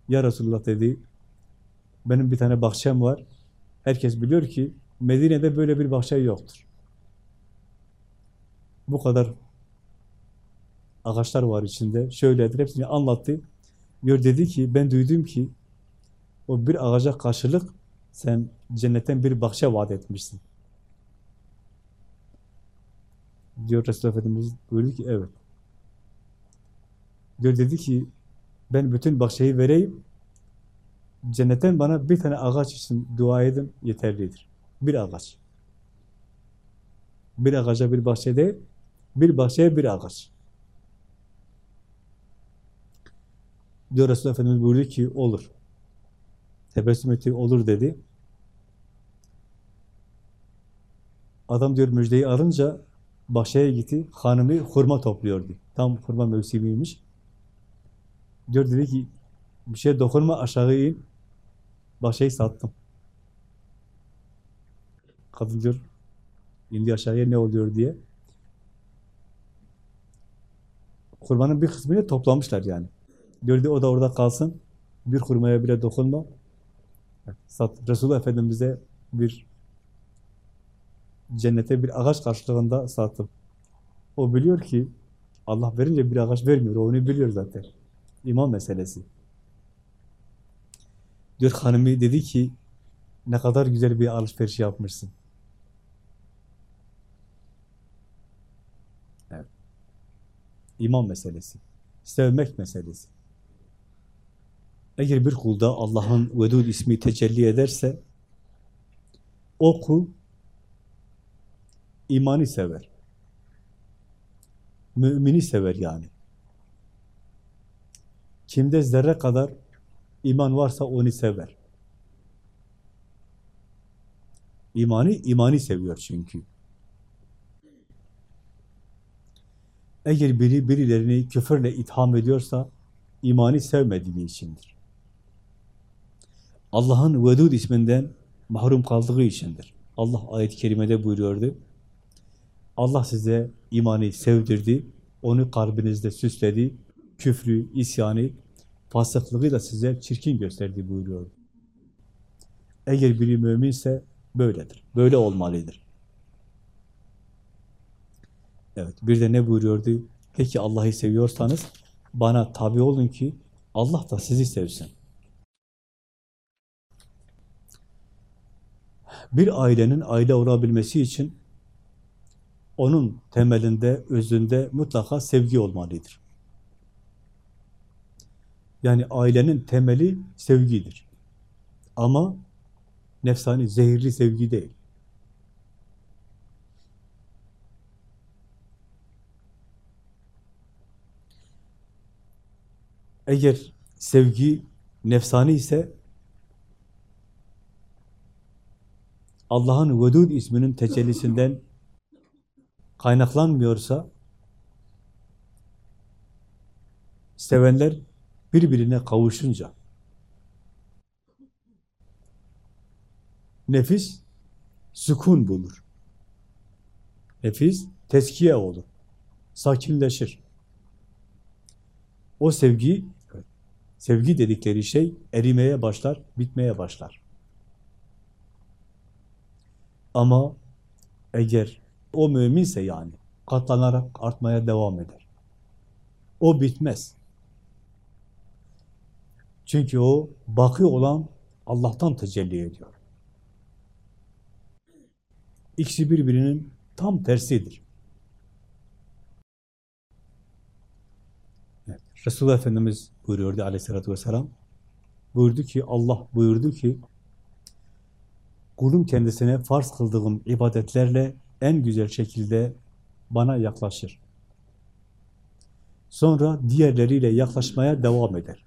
Ya Resulullah dedi. Benim bir tane bahçem var. Herkes biliyor ki Medine'de böyle bir bahçe yoktur. Bu kadar ağaçlar var içinde. Şöyledir. Hepsini anlattı. Diyor dedi ki ben duydum ki o bir ağaca karşılık sen cennetten bir bahçe vaat etmişsin. Diyor Resulullah Efendimiz buyurdu ki evet. Diyor dedi ki ben bütün bahçeyi vereyim cennetten bana bir tane ağaç için dua edin yeterlidir. Bir ağaç. Bir ağaca bir bahçe değil, bir bahçeye bir ağaç. Diyor Resulullah Efendimiz buyurdu ki olur. Tebessüm etti, olur dedi. Adam diyor müjdeyi alınca bahçeye gitti, hanımı hurma topluyordu. Tam hurma mevsimiymiş. Diyor dedi ki bir şey dokunma aşağı in. Bahçeyi sattım. Kadın diyor indi aşağıya ne oluyor diye. Kurbanın bir kısmını toplamışlar yani. Diyordu o da orada kalsın. Bir hurmaya bile dokunma. Sat, Resulullah Efendimiz'e bir cennete bir ağaç karşılığında sattım. O biliyor ki Allah verince bir ağaç vermiyor. O onu biliyor zaten. İman meselesi. Diyor hanımı dedi ki ne kadar güzel bir alışveriş yapmışsın. Evet. İman meselesi. Sevmek meselesi. Eğer bir kulda Allah'ın Vedud ismi tecelli ederse o kul imanı sever. Mümini sever yani. Kimde zerre kadar iman varsa onu sever. İmanı, imani seviyor çünkü. Eğer biri birilerini küfürle itham ediyorsa, imani sevmediği içindir. Allah'ın Vedud isminden mahrum kaldığı içindir. Allah ayet-i kerimede buyuruyordu. Allah size imanı sevdirdi, onu kalbinizde süsledi, küfrü, isyanı, fasıklığı da size çirkin gösterdi buyuruyor. Eğer biri müminse böyledir. Böyle olmalıdır. Evet, bir de ne buyuruyordu? Peki Allah'ı seviyorsanız bana tabi olun ki Allah da sizi sevsin. Bir ailenin aile olabilmesi için onun temelinde, özünde mutlaka sevgi olmalıdır. Yani ailenin temeli sevgidir. Ama nefsani, zehirli sevgi değil. Eğer sevgi nefsani ise Allah'ın Vedud isminin tecellisinden kaynaklanmıyorsa sevenler birbirine kavuşunca nefis sükun bulur. Nefis teskiye olur. Sakinleşir. O sevgi sevgi dedikleri şey erimeye başlar, bitmeye başlar. Ama Eğer o müminse yani katlanarak artmaya devam eder. O bitmez. Çünkü o baki olan Allah'tan tecelli ediyor. İkisi birbirinin tam tersidir. Evet. Resulullah Efendimiz buyuruyordu aleyhissalatü vesselam. Buyurdu ki, Allah buyurdu ki, kulum kendisine farz kıldığım ibadetlerle en güzel şekilde bana yaklaşır. Sonra diğerleriyle yaklaşmaya devam eder.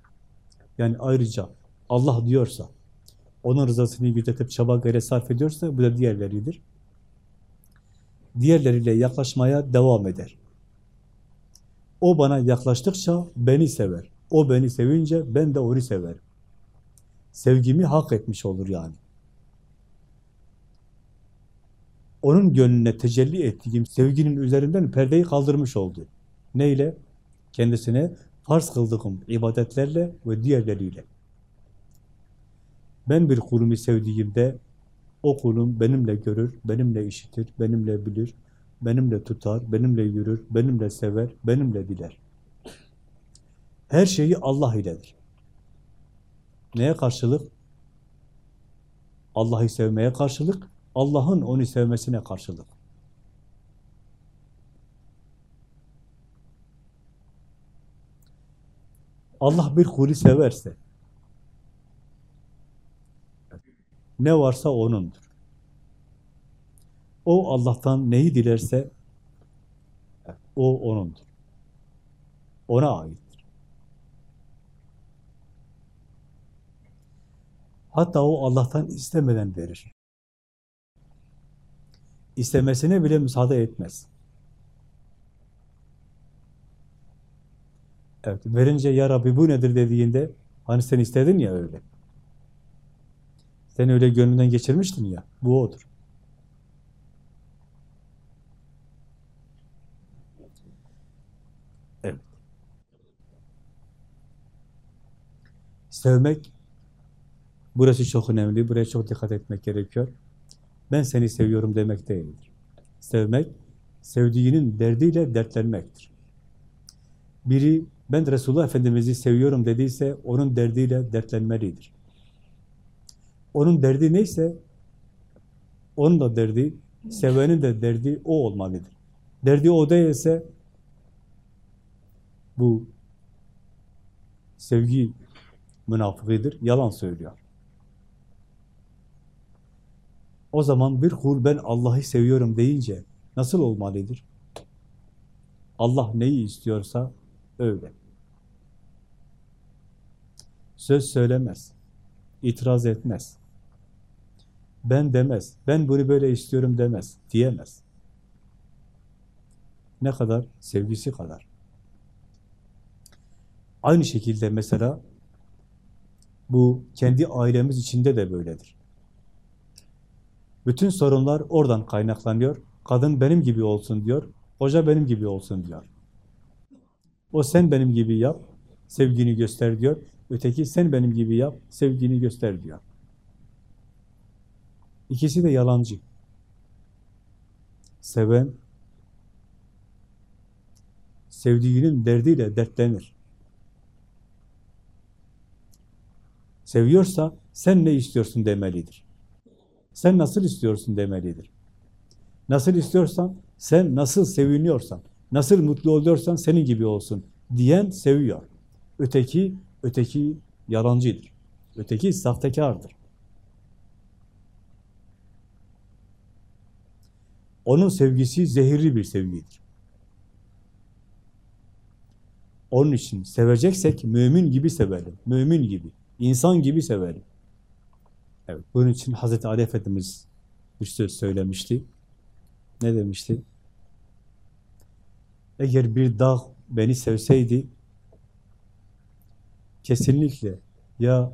Yani ayrıca Allah diyorsa, onun rızasını gözetip çaba gayret sarf ediyorsa bu da diğerleridir. Diğerleriyle yaklaşmaya devam eder. O bana yaklaştıkça beni sever. O beni sevince ben de onu severim. Sevgimi hak etmiş olur yani. Onun gönlüne tecelli ettiğim sevginin üzerinden perdeyi kaldırmış oldu. Neyle? Kendisine farz kıldığım ibadetlerle ve diğerleriyle. Ben bir kulumu sevdiğimde o kulum benimle görür, benimle işitir, benimle bilir, benimle tutar, benimle yürür, benimle sever, benimle diler. Her şeyi Allah iledir. Neye karşılık? Allah'ı sevmeye karşılık, Allah'ın onu sevmesine karşılık. Allah bir kulü severse, ne varsa O'nundur. O Allah'tan neyi dilerse, o O'nundur. Ona aittir. Hatta o Allah'tan istemeden verir. İstemesine bile müsaade etmez. Evet, verince ya Rabbi bu nedir dediğinde, hani sen istedin ya öyle. Sen öyle gönlünden geçirmiştin ya, bu odur. Evet. Sevmek, burası çok önemli, buraya çok dikkat etmek gerekiyor. Ben seni seviyorum demek değildir. Sevmek, sevdiğinin derdiyle dertlenmektir. Biri ben Resulullah Efendimiz'i seviyorum dediyse onun derdiyle dertlenmelidir. Onun derdi neyse onun da derdi, sevenin de derdi o olmalıdır. Derdi o değilse bu sevgi münafıkıdır, yalan söylüyor. O zaman bir kul ben Allah'ı seviyorum deyince nasıl olmalıdır? Allah neyi istiyorsa öyle. Söz söylemez, itiraz etmez. Ben demez, ben bunu böyle istiyorum demez, diyemez. Ne kadar? Sevgisi kadar. Aynı şekilde mesela bu kendi ailemiz içinde de böyledir. Bütün sorunlar oradan kaynaklanıyor. Kadın benim gibi olsun diyor, koca benim gibi olsun diyor. O sen benim gibi yap, sevgini göster diyor. Öteki sen benim gibi yap, sevgini göster diyor. İkisi de yalancı. Seven, sevdiğinin derdiyle dertlenir. Seviyorsa sen ne istiyorsun demelidir. Sen nasıl istiyorsun demelidir. Nasıl istiyorsan, sen nasıl seviniyorsan, nasıl mutlu oluyorsan senin gibi olsun diyen seviyor. Öteki, öteki yalancıdır. Öteki sahtekardır. Onun sevgisi zehirli bir sevgidir. Onun için seveceksek mümin gibi sevelim. Mümin gibi, insan gibi sevelim. Evet, bunun için Hazreti Ali Efendimiz bir söz söylemişti. Ne demişti? Eğer bir dağ beni sevseydi, kesinlikle ya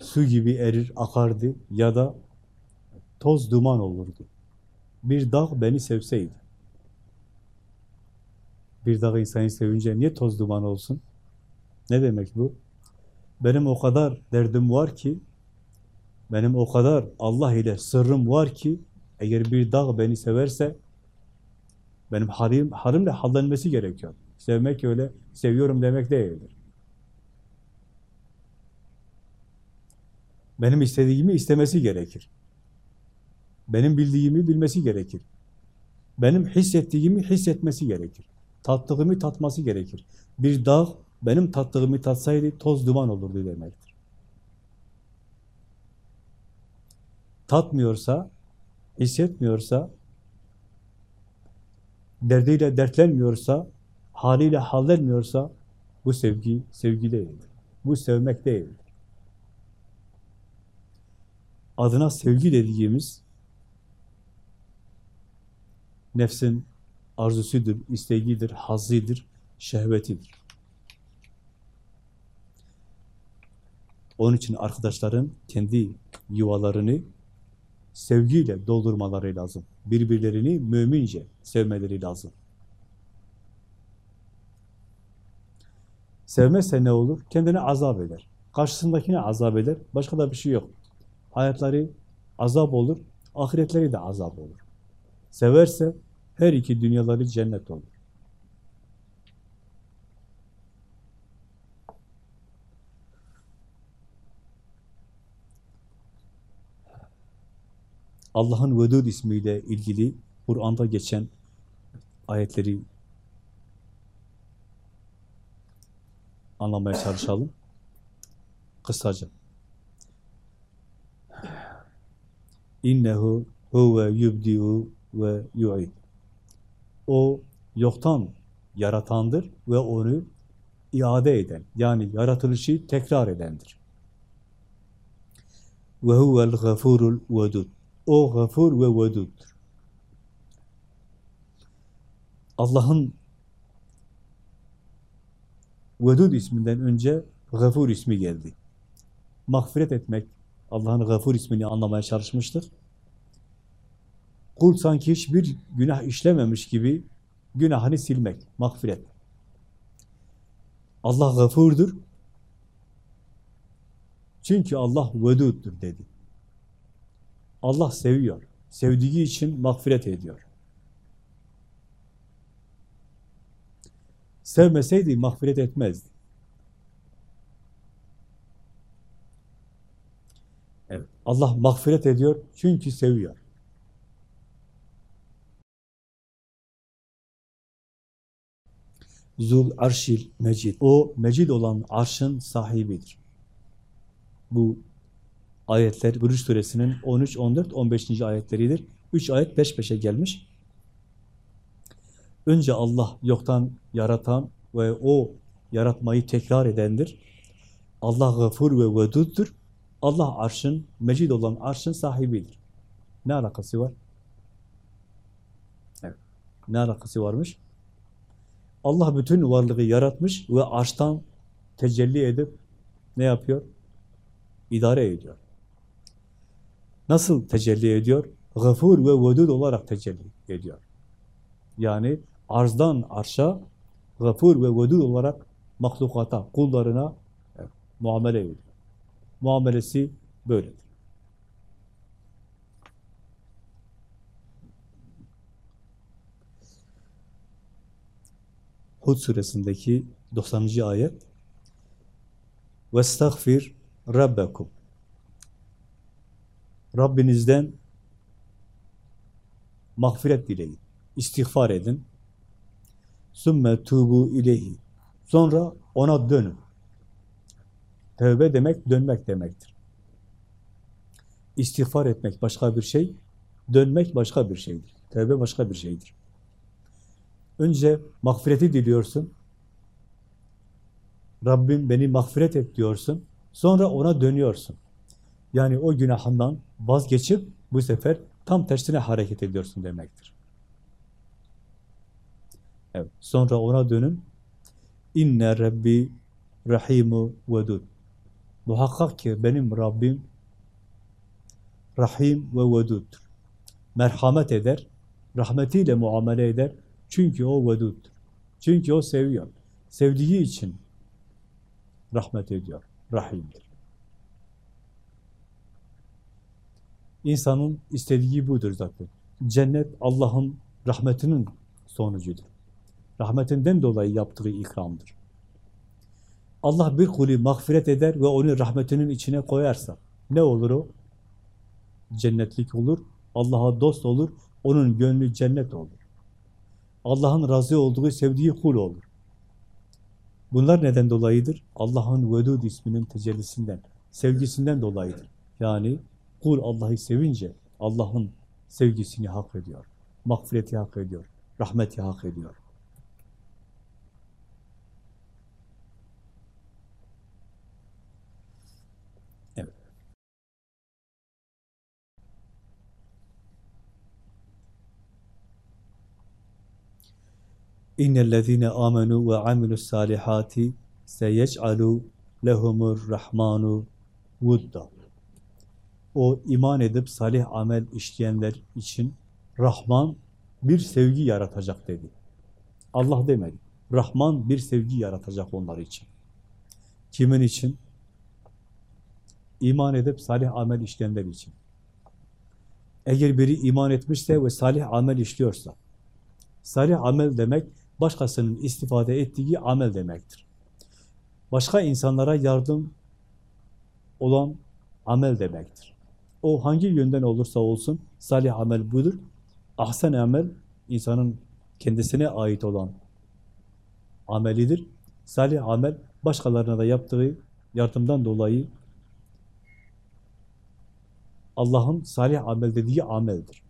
su gibi erir, akardı ya da toz duman olurdu. Bir dağ beni sevseydi. Bir dağ insanı sevince niye toz duman olsun? Ne demek bu? Benim o kadar derdim var ki, benim o kadar Allah ile sırrım var ki, Eğer bir dağ beni severse, benim harim, harimle hallenmesi gerekiyor. Sevmek öyle, seviyorum demek değildir. Benim istediğimi istemesi gerekir. Benim bildiğimi bilmesi gerekir. Benim hissettiğimi hissetmesi gerekir. Tattığımı tatması gerekir. Bir dağ benim tattığımı tatsaydı toz duman olurdu demektir. Tatmıyorsa, hissetmiyorsa, derdiyle dertlenmiyorsa, haliyle hallenmiyorsa bu sevgi, sevgi değildir. Bu sevmek değildir. Adına sevgi dediğimiz nefsin arzusudur, isteğidir, hazzidir, şehvetidir. Onun için arkadaşların kendi yuvalarını sevgiyle doldurmaları lazım. Birbirlerini mümince sevmeleri lazım. Sevmezse ne olur? Kendine azap eder. Karşısındakine azap eder. Başka da bir şey yok. Hayatları azap olur, ahiretleri de azap olur. Severse her iki dünyaları cennet olur. Allah'ın Vedud ismiyle ilgili Kur'an'da geçen ayetleri anlamaya çalışalım. Kısaca. İnnehu huve yubdi'u ve yu'id. O yoktan yaratandır ve onu iade eden, yani yaratılışı tekrar edendir. Ve huvel gafurul vedud. O gafur ve veduddur. Allah'ın Vedud isminden önce Gafur ismi geldi. Mağfiret etmek, Allah'ın Gafur ismini anlamaya çalışmıştık. Kul sanki hiçbir günah işlememiş gibi günahını silmek, mağfiret. Allah gafurdur. Çünkü Allah veduddur dedi. Allah seviyor. Sevdiği için mağfiret ediyor. Sevmeseydi mağfiret etmezdi. Evet. Allah mağfiret ediyor çünkü seviyor. Zul arşil mecid. O mecid olan arşın sahibidir. Bu ayetler Buruş suresinin 13, 14, 15. ayetleridir. Üç ayet peş peşe gelmiş. Önce Allah yoktan yaratan ve o yaratmayı tekrar edendir. Allah gafur ve veduddur. Allah arşın, mecid olan arşın sahibidir. Ne alakası var? Evet. Ne alakası varmış? Allah bütün varlığı yaratmış ve arştan tecelli edip ne yapıyor? İdare ediyor. Nasıl tecelli ediyor? Gafur ve vedud olarak tecelli ediyor. Yani arzdan arşa gafur ve vedud olarak mahlukata, kullarına evet, muamele ediyor. Muamelesi böyledir. Hud suresindeki 90. ayet وَاسْتَغْفِرْ رَبَّكُمْ Rabbinizden mağfiret dileyin, istiğfar edin. ثُمَّ tubu ileyhi. Sonra ona dönün. Tövbe demek, dönmek demektir. İstiğfar etmek başka bir şey, dönmek başka bir şeydir. Tövbe başka bir şeydir. Önce mağfireti diliyorsun. Rabbim beni mağfiret et diyorsun. Sonra ona dönüyorsun. Yani o günahından vazgeçip bu sefer tam tersine hareket ediyorsun demektir. Evet. Sonra ona dönün. İnne Rabbi Rahimu Vedud. Muhakkak ki benim Rabbim Rahim ve Vedud'dur. Merhamet eder, rahmetiyle muamele eder. Çünkü o veduddur. Çünkü o seviyor. Sevdiği için rahmet ediyor. Rahimdir. İnsanın istediği budur zaten. Cennet Allah'ın rahmetinin sonucudur. Rahmetinden dolayı yaptığı ikramdır. Allah bir kulü mağfiret eder ve onu rahmetinin içine koyarsa ne olur o? Cennetlik olur, Allah'a dost olur, onun gönlü cennet olur. Allah'ın razı olduğu, sevdiği kul olur. Bunlar neden dolayıdır? Allah'ın Vedud isminin tecellisinden, sevgisinden dolayıdır. Yani kul Allah'ı sevince Allah'ın sevgisini hak ediyor. Mağfireti hak ediyor. Rahmeti hak ediyor. Evet. İnnellezîne âmenû ve amilu's-sâlihâti seyec'alû lehumur rahmanu vudda. O iman edip salih amel işleyenler için Rahman bir sevgi yaratacak dedi. Allah demedi. Rahman bir sevgi yaratacak onlar için. Kimin için? İman edip salih amel işleyenler için. Eğer biri iman etmişse ve salih amel işliyorsa, salih amel demek, başkasının istifade ettiği amel demektir. Başka insanlara yardım olan amel demektir. O hangi yönden olursa olsun salih amel budur. Ahsen amel insanın kendisine ait olan amelidir. Salih amel başkalarına da yaptığı yardımdan dolayı Allah'ın salih amel dediği ameldir.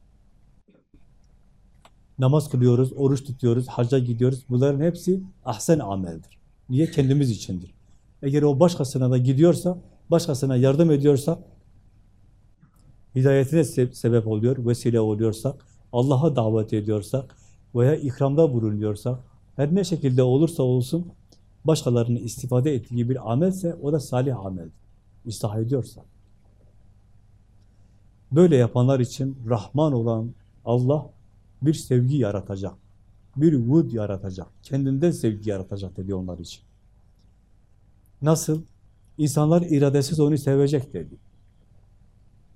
Namaz kılıyoruz, oruç tutuyoruz, hacca gidiyoruz. Bunların hepsi ahsen ameldir. Niye? Kendimiz içindir. Eğer o başkasına da gidiyorsa, başkasına yardım ediyorsa, hidayetine sebep oluyor, vesile oluyorsak, Allah'a davet ediyorsak veya ikramda bulunuyorsak, her ne şekilde olursa olsun, başkalarının istifade ettiği bir amelse, o da salih amel. İstah ediyorsa. Böyle yapanlar için Rahman olan Allah bir sevgi yaratacak. Bir vud yaratacak. Kendinden sevgi yaratacak dedi onlar için. Nasıl? İnsanlar iradesiz onu sevecek dedi.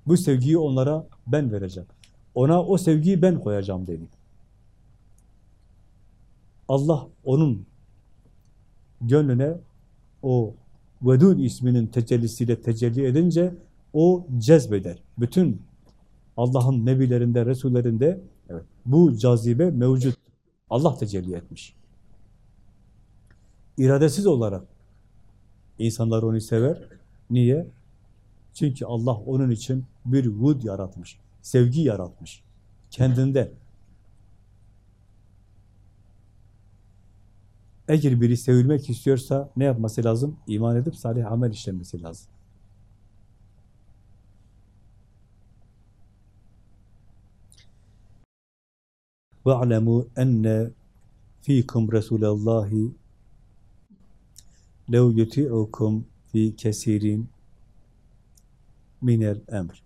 Bu sevgiyi onlara ben vereceğim. Ona o sevgiyi ben koyacağım dedi. Allah onun gönlüne o Vedud isminin tecellisiyle tecelli edince o cezbeder. Bütün Allah'ın nebilerinde, resullerinde evet, bu cazibe mevcut. Allah tecelli etmiş. İradesiz olarak insanlar onu sever. Niye? Çünkü Allah onun için bir vud yaratmış. Sevgi yaratmış. Kendinde. Eğer biri sevilmek istiyorsa ne yapması lazım? İman edip salih amel işlemesi lazım. وَاعْلَمُوا اَنَّ ف۪يكُمْ رَسُولَ اللّٰهِ لَوْ يُتِعُكُمْ ف۪ي كَس۪يرٍ minel emr.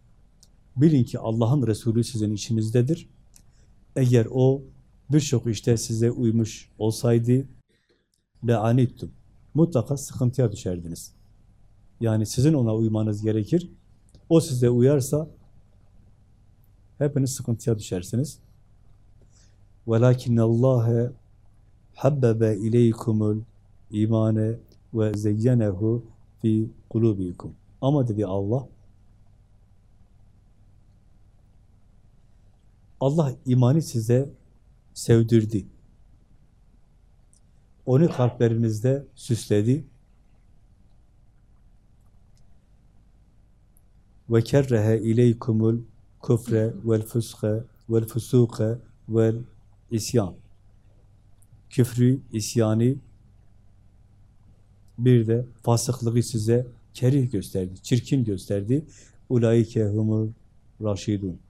Bilin ki Allah'ın Resulü sizin içinizdedir. Eğer o birçok işte size uymuş olsaydı le'anittum. Mutlaka sıkıntıya düşerdiniz. Yani sizin ona uymanız gerekir. O size uyarsa hepiniz sıkıntıya düşersiniz. وَلَكِنَّ اللّٰهَ حَبَّبَ اِلَيْكُمُ الْاِيمَانَ وَزَيَّنَهُ fi kulubikum. Ama dedi Allah, Allah imanı size sevdirdi. Onu kalplerinizde süsledi. Ve kerrehe ileykumul kufre vel fuske vel fusuke vel isyan. Küfrü, isyanı bir de fasıklığı size kerih gösterdi, çirkin gösterdi. Ulaike humur raşidun.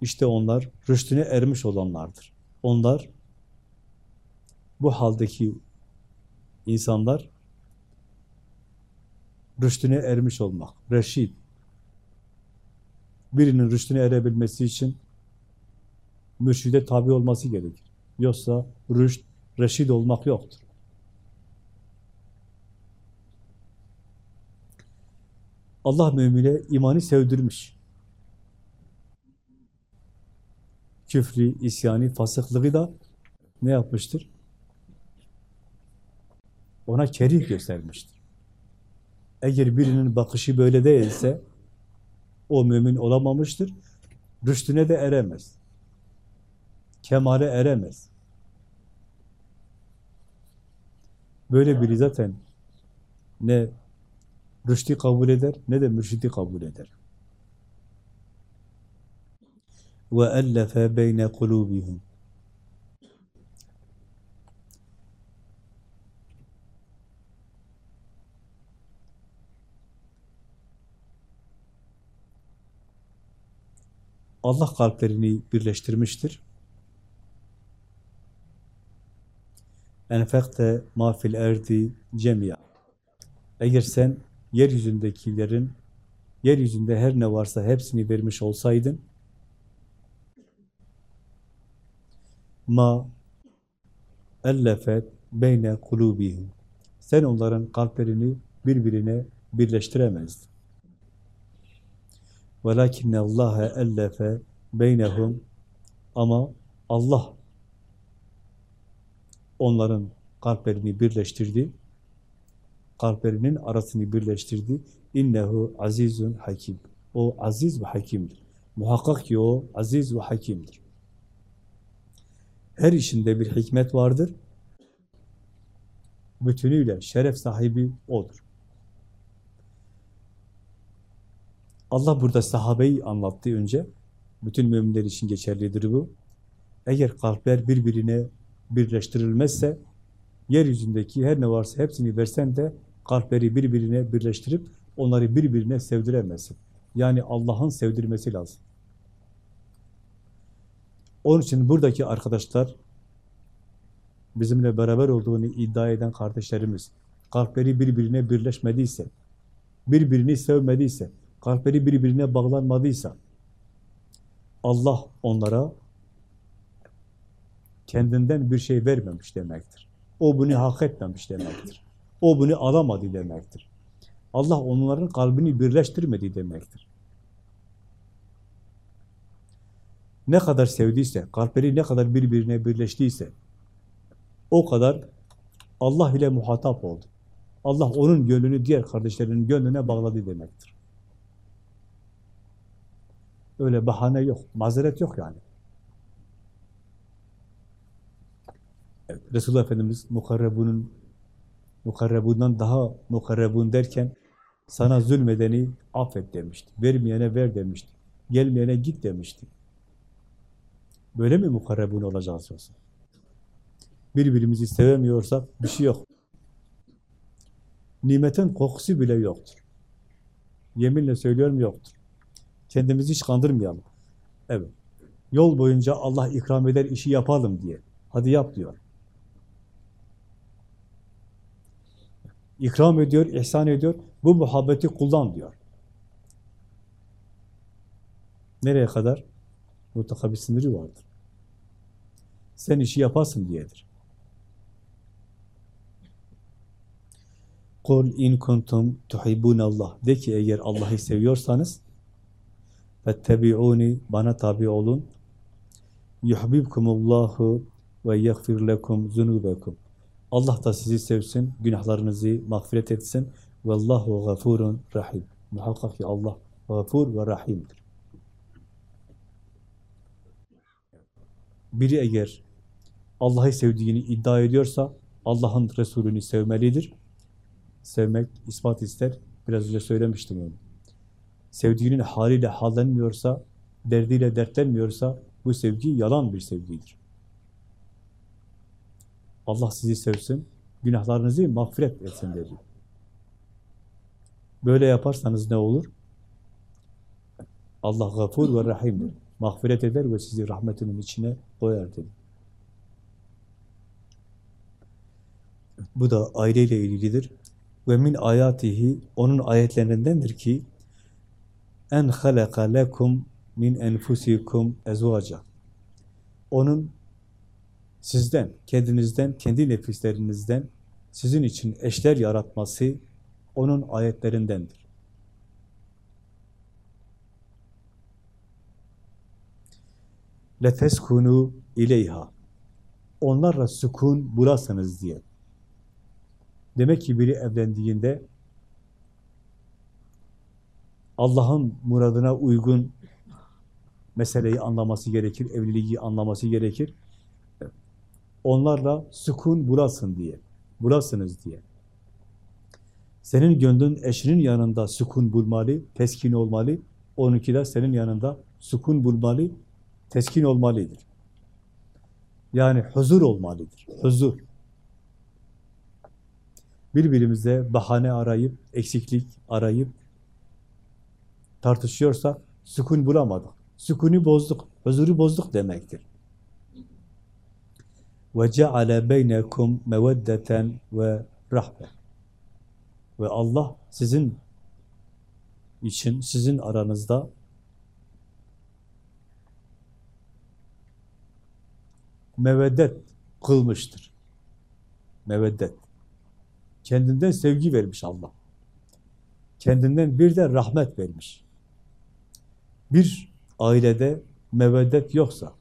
İşte onlar rüştüne ermiş olanlardır. Onlar bu haldeki insanlar rüştüne ermiş olmak, reşid. Birinin rüştüne erebilmesi için mürşide tabi olması gerekir. Yoksa rüşt, reşid olmak yoktur. Allah mümine imanı sevdirmiş. Küfrü, isyanı, fasıklığı da ne yapmıştır? Ona kerih göstermiştir. Eğer birinin bakışı böyle değilse, o mümin olamamıştır. Rüştüne de eremez. Kemale eremez. Böyle biri zaten ne rüştü kabul eder ne de mürşidi kabul eder. Ellefe beyne kulubihim. Allah kalplerini birleştirmiştir. Enfekte ma fil erdi cemiya. Eğer sen yeryüzündekilerin, yeryüzünde her ne varsa hepsini vermiş olsaydın, ma ellefet beyne kulubihim. Sen onların kalplerini birbirine birleştiremezdin. Velakinne Allahe ellefe beynehum ama Allah onların kalplerini birleştirdi. Kalplerinin arasını birleştirdi. İnnehu azizun hakim. O aziz ve hakimdir. Muhakkak ki o aziz ve hakimdir. Her işinde bir hikmet vardır. Bütünüyle şeref sahibi odur. Allah burada sahabeyi anlattı önce. Bütün müminler için geçerlidir bu. Eğer kalpler birbirine birleştirilmezse, yeryüzündeki her ne varsa hepsini versen de kalpleri birbirine birleştirip onları birbirine sevdiremezsin. Yani Allah'ın sevdirmesi lazım. Onun için buradaki arkadaşlar, bizimle beraber olduğunu iddia eden kardeşlerimiz, kalpleri birbirine birleşmediyse, birbirini sevmediyse, kalpleri birbirine bağlanmadıysa, Allah onlara kendinden bir şey vermemiş demektir. O bunu hak etmemiş demektir. O bunu alamadı demektir. Allah onların kalbini birleştirmedi demektir. Ne kadar sevdiyse, kalpleri ne kadar birbirine birleştiyse, o kadar Allah ile muhatap oldu. Allah onun gönlünü diğer kardeşlerinin gönlüne bağladı demektir. Öyle bahane yok, mazeret yok yani. Evet, Resulullah Efendimiz mukarrebunun mukarrebundan daha mukarrebun derken sana zulmedeni affet demişti. Vermeyene ver demişti. Gelmeyene git demişti. Böyle mi mukarrebun olacağız olsa? Birbirimizi sevemiyorsak bir şey yok. Nimetin kokusu bile yoktur. Yeminle söylüyorum yoktur. Kendimizi hiç kandırmayalım. Evet. Yol boyunca Allah ikram eder işi yapalım diye. Hadi yap diyor. İkram ediyor, ihsan ediyor. Bu muhabbeti kullan diyor. Nereye kadar? Mutlaka bir sınırı vardır. Sen işi yapasın diyedir. Kul in kuntum tuhibbun Allah. De ki eğer Allah'ı seviyorsanız fettebi'uni bana tabi olun. Yuhibbukumullahu ve yagfir lekum zunubekum. Allah da sizi sevsin, günahlarınızı mağfiret etsin. Vallahu gafurun rahim. Muhakkak ki Allah gafur ve rahimdir. Biri eğer Allah'ı sevdiğini iddia ediyorsa Allah'ın Resulünü sevmelidir. Sevmek ispat ister. Biraz önce söylemiştim onu. Sevdiğinin haliyle hallenmiyorsa, derdiyle dertlenmiyorsa bu sevgi yalan bir sevgidir. Allah sizi sevsin, günahlarınızı mağfiret etsin dedi. Böyle yaparsanız ne olur? Allah gafur ve rahimdir. Mağfiret eder ve sizi rahmetinin içine koyar dedi. Bu da aileyle ilgilidir. Ve min ayatihi onun ayetlerindendir ki en halaka lekum min enfusikum ezvaca. Onun sizden, kendinizden, kendi nefislerinizden sizin için eşler yaratması onun ayetlerindendir. Leteskunu ileyha. Onlarla sükun bulasınız diye. Demek ki biri evlendiğinde Allah'ın muradına uygun meseleyi anlaması gerekir, evliliği anlaması gerekir. Onlarla sükun bulasın diye, bulasınız diye. Senin gönlün eşinin yanında sükun bulmalı, teskin olmalı. Onunki de senin yanında sükun bulmalı, teskin olmalıdır. Yani huzur olmalıdır, huzur. Birbirimize bahane arayıp, eksiklik arayıp tartışıyorsak sükun bulamadık. Sükunu bozduk, huzuru bozduk demektir. وَجَعَلَ بَيْنَكُمْ مَوَدَّةً وَرَحْمَةً Ve Allah sizin için, sizin aranızda meveddet kılmıştır. Meveddet. Kendinden sevgi vermiş Allah. Kendinden bir de rahmet vermiş. Bir ailede meveddet yoksa,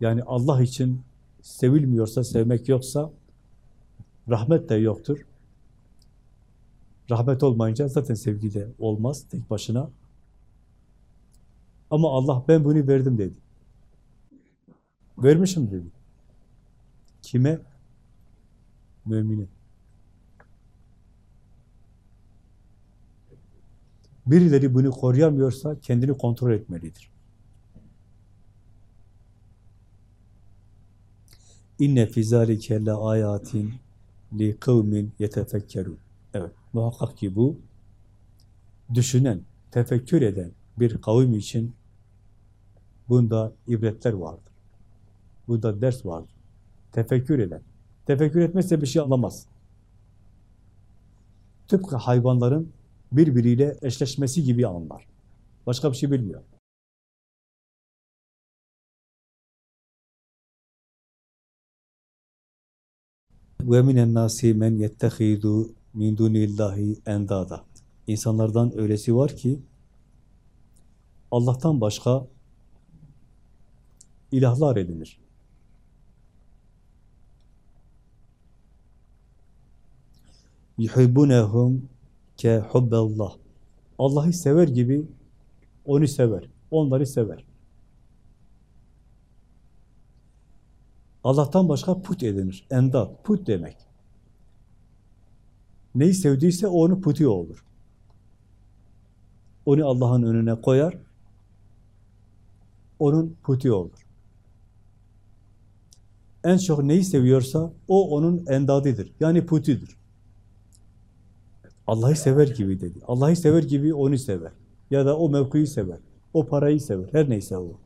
yani Allah için sevilmiyorsa, sevmek yoksa, rahmet de yoktur. Rahmet olmayınca zaten sevgi de olmaz tek başına. Ama Allah ben bunu verdim dedi. Vermişim dedi. Kime? Mümine. Birileri bunu koruyamıyorsa kendini kontrol etmelidir. İnne fi zalike la ayatin li kavmin yetefekkerun. Evet, muhakkak ki bu düşünen, tefekkür eden bir kavim için bunda ibretler vardır. Bunda ders vardır. Tefekkür eden. Tefekkür etmezse bir şey anlamaz. Tıpkı hayvanların birbiriyle eşleşmesi gibi anlar. Başka bir şey bilmiyor. Ve minen nasi men yettehidu min dunillahi endada. İnsanlardan öylesi var ki Allah'tan başka ilahlar edinir. Yuhibbunehum ke hubballah. Allah'ı sever gibi onu sever. Onları sever. Allah'tan başka put edinir. Endat, put demek. Neyi sevdiyse onu putu olur. Onu Allah'ın önüne koyar, onun putu olur. En çok neyi seviyorsa o onun endadidir. Yani putidir. Allah'ı sever gibi dedi. Allah'ı sever gibi onu sever. Ya da o mevkiyi sever. O parayı sever. Her neyse o.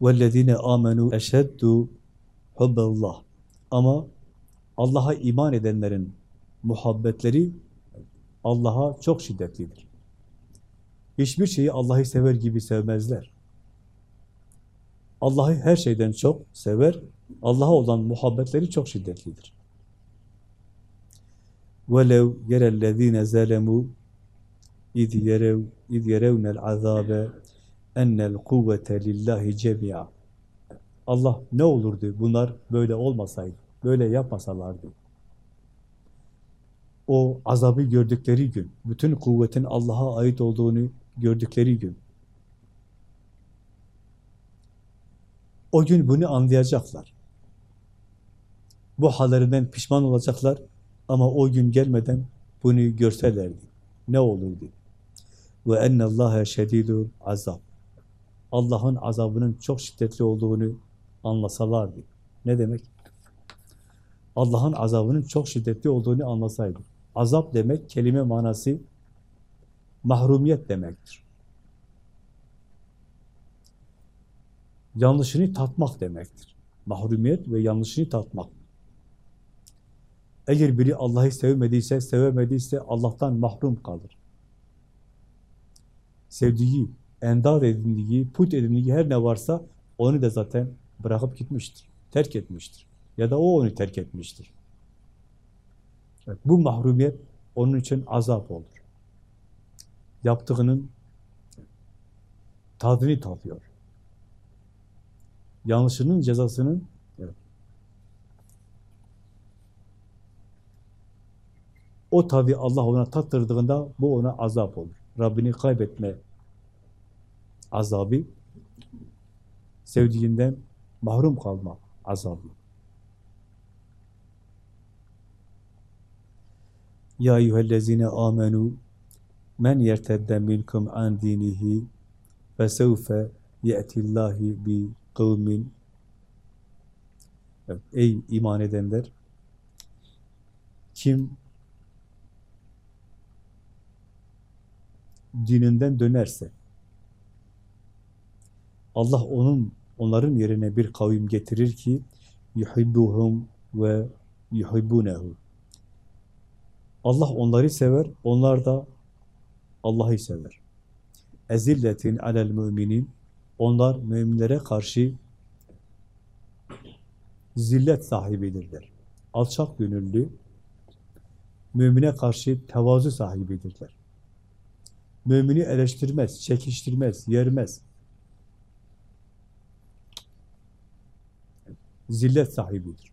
وَالَّذ۪ينَ آمَنُوا اَشَدُّ حُبَّ اللّٰهِ Ama Allah'a iman edenlerin muhabbetleri Allah'a çok şiddetlidir. Hiçbir şeyi Allah'ı sever gibi sevmezler. Allah'ı her şeyden çok sever, Allah'a olan muhabbetleri çok şiddetlidir. وَلَوْ يَرَ الَّذ۪ينَ زَلَمُوا اِذْ يَرَوْ اِذْ يَرَوْنَ الْعَذَابَ اَنَّ الْقُوَّةَ لِلّٰهِ جَمِيعًا Allah ne olurdu bunlar böyle olmasaydı, böyle yapmasalardı. O azabı gördükleri gün, bütün kuvvetin Allah'a ait olduğunu gördükleri gün, o gün bunu anlayacaklar. Bu hallerinden pişman olacaklar ama o gün gelmeden bunu görselerdi. Ne olurdu? Ve ennallâhe şedîdûl azab. Allah'ın azabının çok şiddetli olduğunu anlasalardı. Ne demek? Allah'ın azabının çok şiddetli olduğunu anlasaydı. Azap demek, kelime manası mahrumiyet demektir. Yanlışını tatmak demektir. Mahrumiyet ve yanlışını tatmak. Eğer biri Allah'ı sevmediyse, sevemediyse Allah'tan mahrum kalır. Sevdiği, endar edindiği, put edindiği her ne varsa onu da zaten bırakıp gitmiştir, terk etmiştir. Ya da o onu terk etmiştir. Evet, bu mahrumiyet onun için azap olur. yaptığının tadını tadıyor. Yanlışının cezasının o tadı Allah ona tattırdığında bu ona azap olur. Rabbini kaybetme azabı sevdiğinden mahrum kalma azabı. Ya eyyühellezine amenu men yertedde minkum an dinihi ve sevfe ye'tillahi bi kavmin Ey iman edenler kim dininden dönerse Allah onun onların yerine bir kavim getirir ki yuhibbuhum ve yuhibbunehu Allah onları sever, onlar da Allah'ı sever. Ezilletin alel müminin onlar müminlere karşı zillet sahibidirler. Alçak gönüllü, mümine karşı tevazu sahibidirler. Mümini eleştirmez, çekiştirmez, yermez. Zillet sahibidir.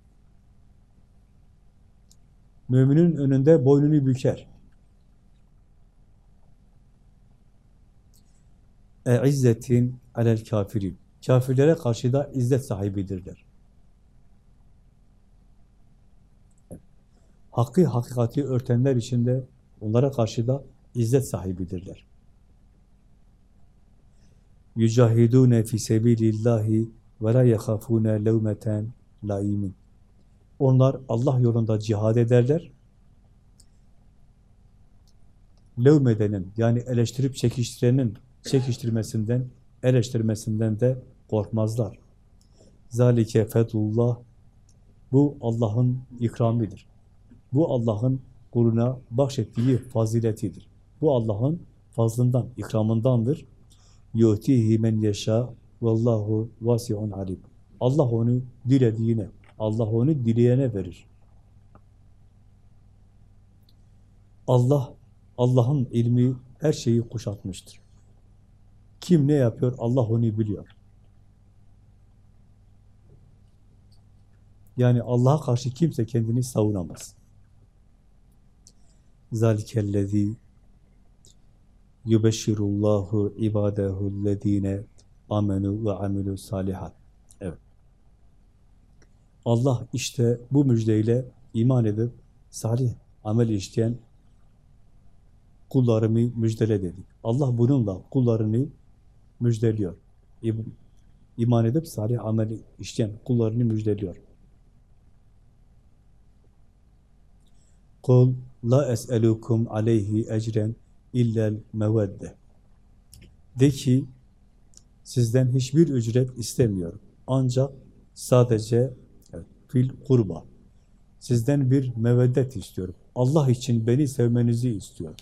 Müminin önünde boynunu büker. e'izzetin alel kafirin. Kafirlere karşı da izzet sahibidirler. Hakkı, hakikati örtenler içinde onlara karşı da izzet sahibidirler. Yücahidûne fî sebîlillâhi ve lâ yehâfûne levmeten laimin. Onlar Allah yolunda cihad ederler. Levmedenin yani eleştirip çekiştirenin çekiştirmesinden, eleştirmesinden de korkmazlar. Zalike fedullah bu Allah'ın ikramidir. Bu Allah'ın kuluna bahşettiği faziletidir. Bu Allah'ın fazlından, ikramındandır. Yu'tihi men yeşâ vallahu vasi'un alim. Allah onu dilediğine, Allah onu dileyene verir. Allah, Allah'ın ilmi her şeyi kuşatmıştır. Kim ne yapıyor? Allah onu biliyor. Yani Allah'a karşı kimse kendini savunamaz. Zalikellezî yubeşşirullahu ibâdehüllezîne amenu ve amilü salihat. Evet. Allah işte bu müjdeyle iman edip salih amel işleyen kullarımı müjdele dedi. Allah bununla kullarını müjdeliyor. İman edip salih amel işleyen kullarını müjdeliyor. Kul la es'elukum aleyhi ecren illel mevedde. De ki sizden hiçbir ücret istemiyorum. Ancak sadece evet, fil kurba. Sizden bir meveddet istiyorum. Allah için beni sevmenizi istiyorum.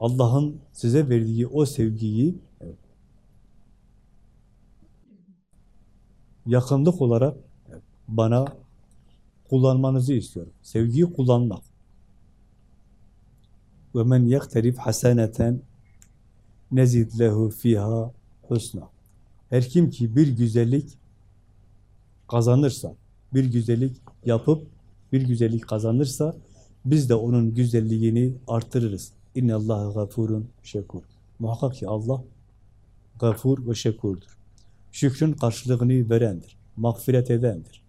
Allah'ın size verdiği o sevgiyi yakınlık olarak bana kullanmanızı istiyorum. Sevgiyi kullanmak. Men yekterif haseneten nezid lehu fiha husna. Her kim ki bir güzellik kazanırsa, bir güzellik yapıp bir güzellik kazanırsa biz de onun güzelliğini artırırız. İnne Allah gafurun şekur. Muhakkak ki Allah gafur ve şekurdur şükrün karşılığını verendir, mağfiret edendir.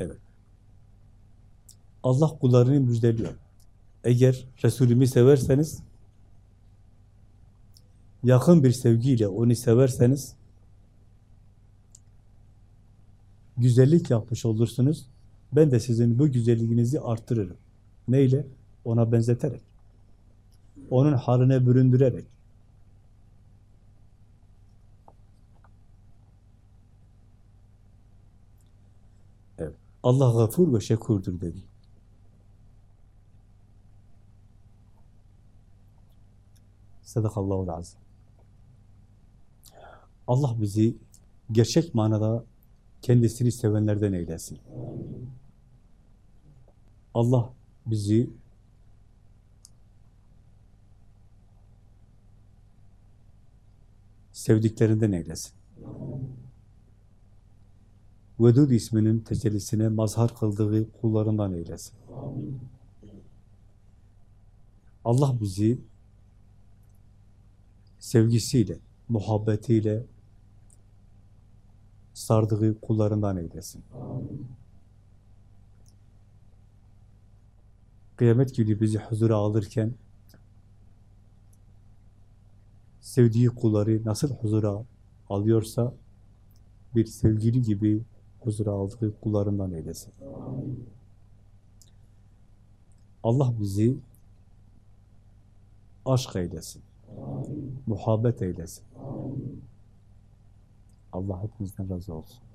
Evet. Allah kullarını müjdeliyor. Eğer Resulümü severseniz, yakın bir sevgiyle onu severseniz, güzellik yapmış olursunuz. Ben de sizin bu güzelliğinizi arttırırım. Neyle? Ona benzeterek onun haline büründürerek evet. Allah gafur ve şekurdur dedi. Sadakallahu azim. Allah bizi gerçek manada kendisini sevenlerden eylesin. Allah bizi sevdiklerinden eylesin. Vedud isminin tecellisine mazhar kıldığı kullarından eylesin. Allah bizi sevgisiyle, muhabbetiyle sardığı kullarından eylesin. Kıyamet günü bizi huzura alırken sevdiği kulları nasıl huzura alıyorsa bir sevgili gibi huzura aldığı kullarından eylesin. Allah bizi aşk eylesin. Muhabbet eylesin. Allah hepimizden razı olsun.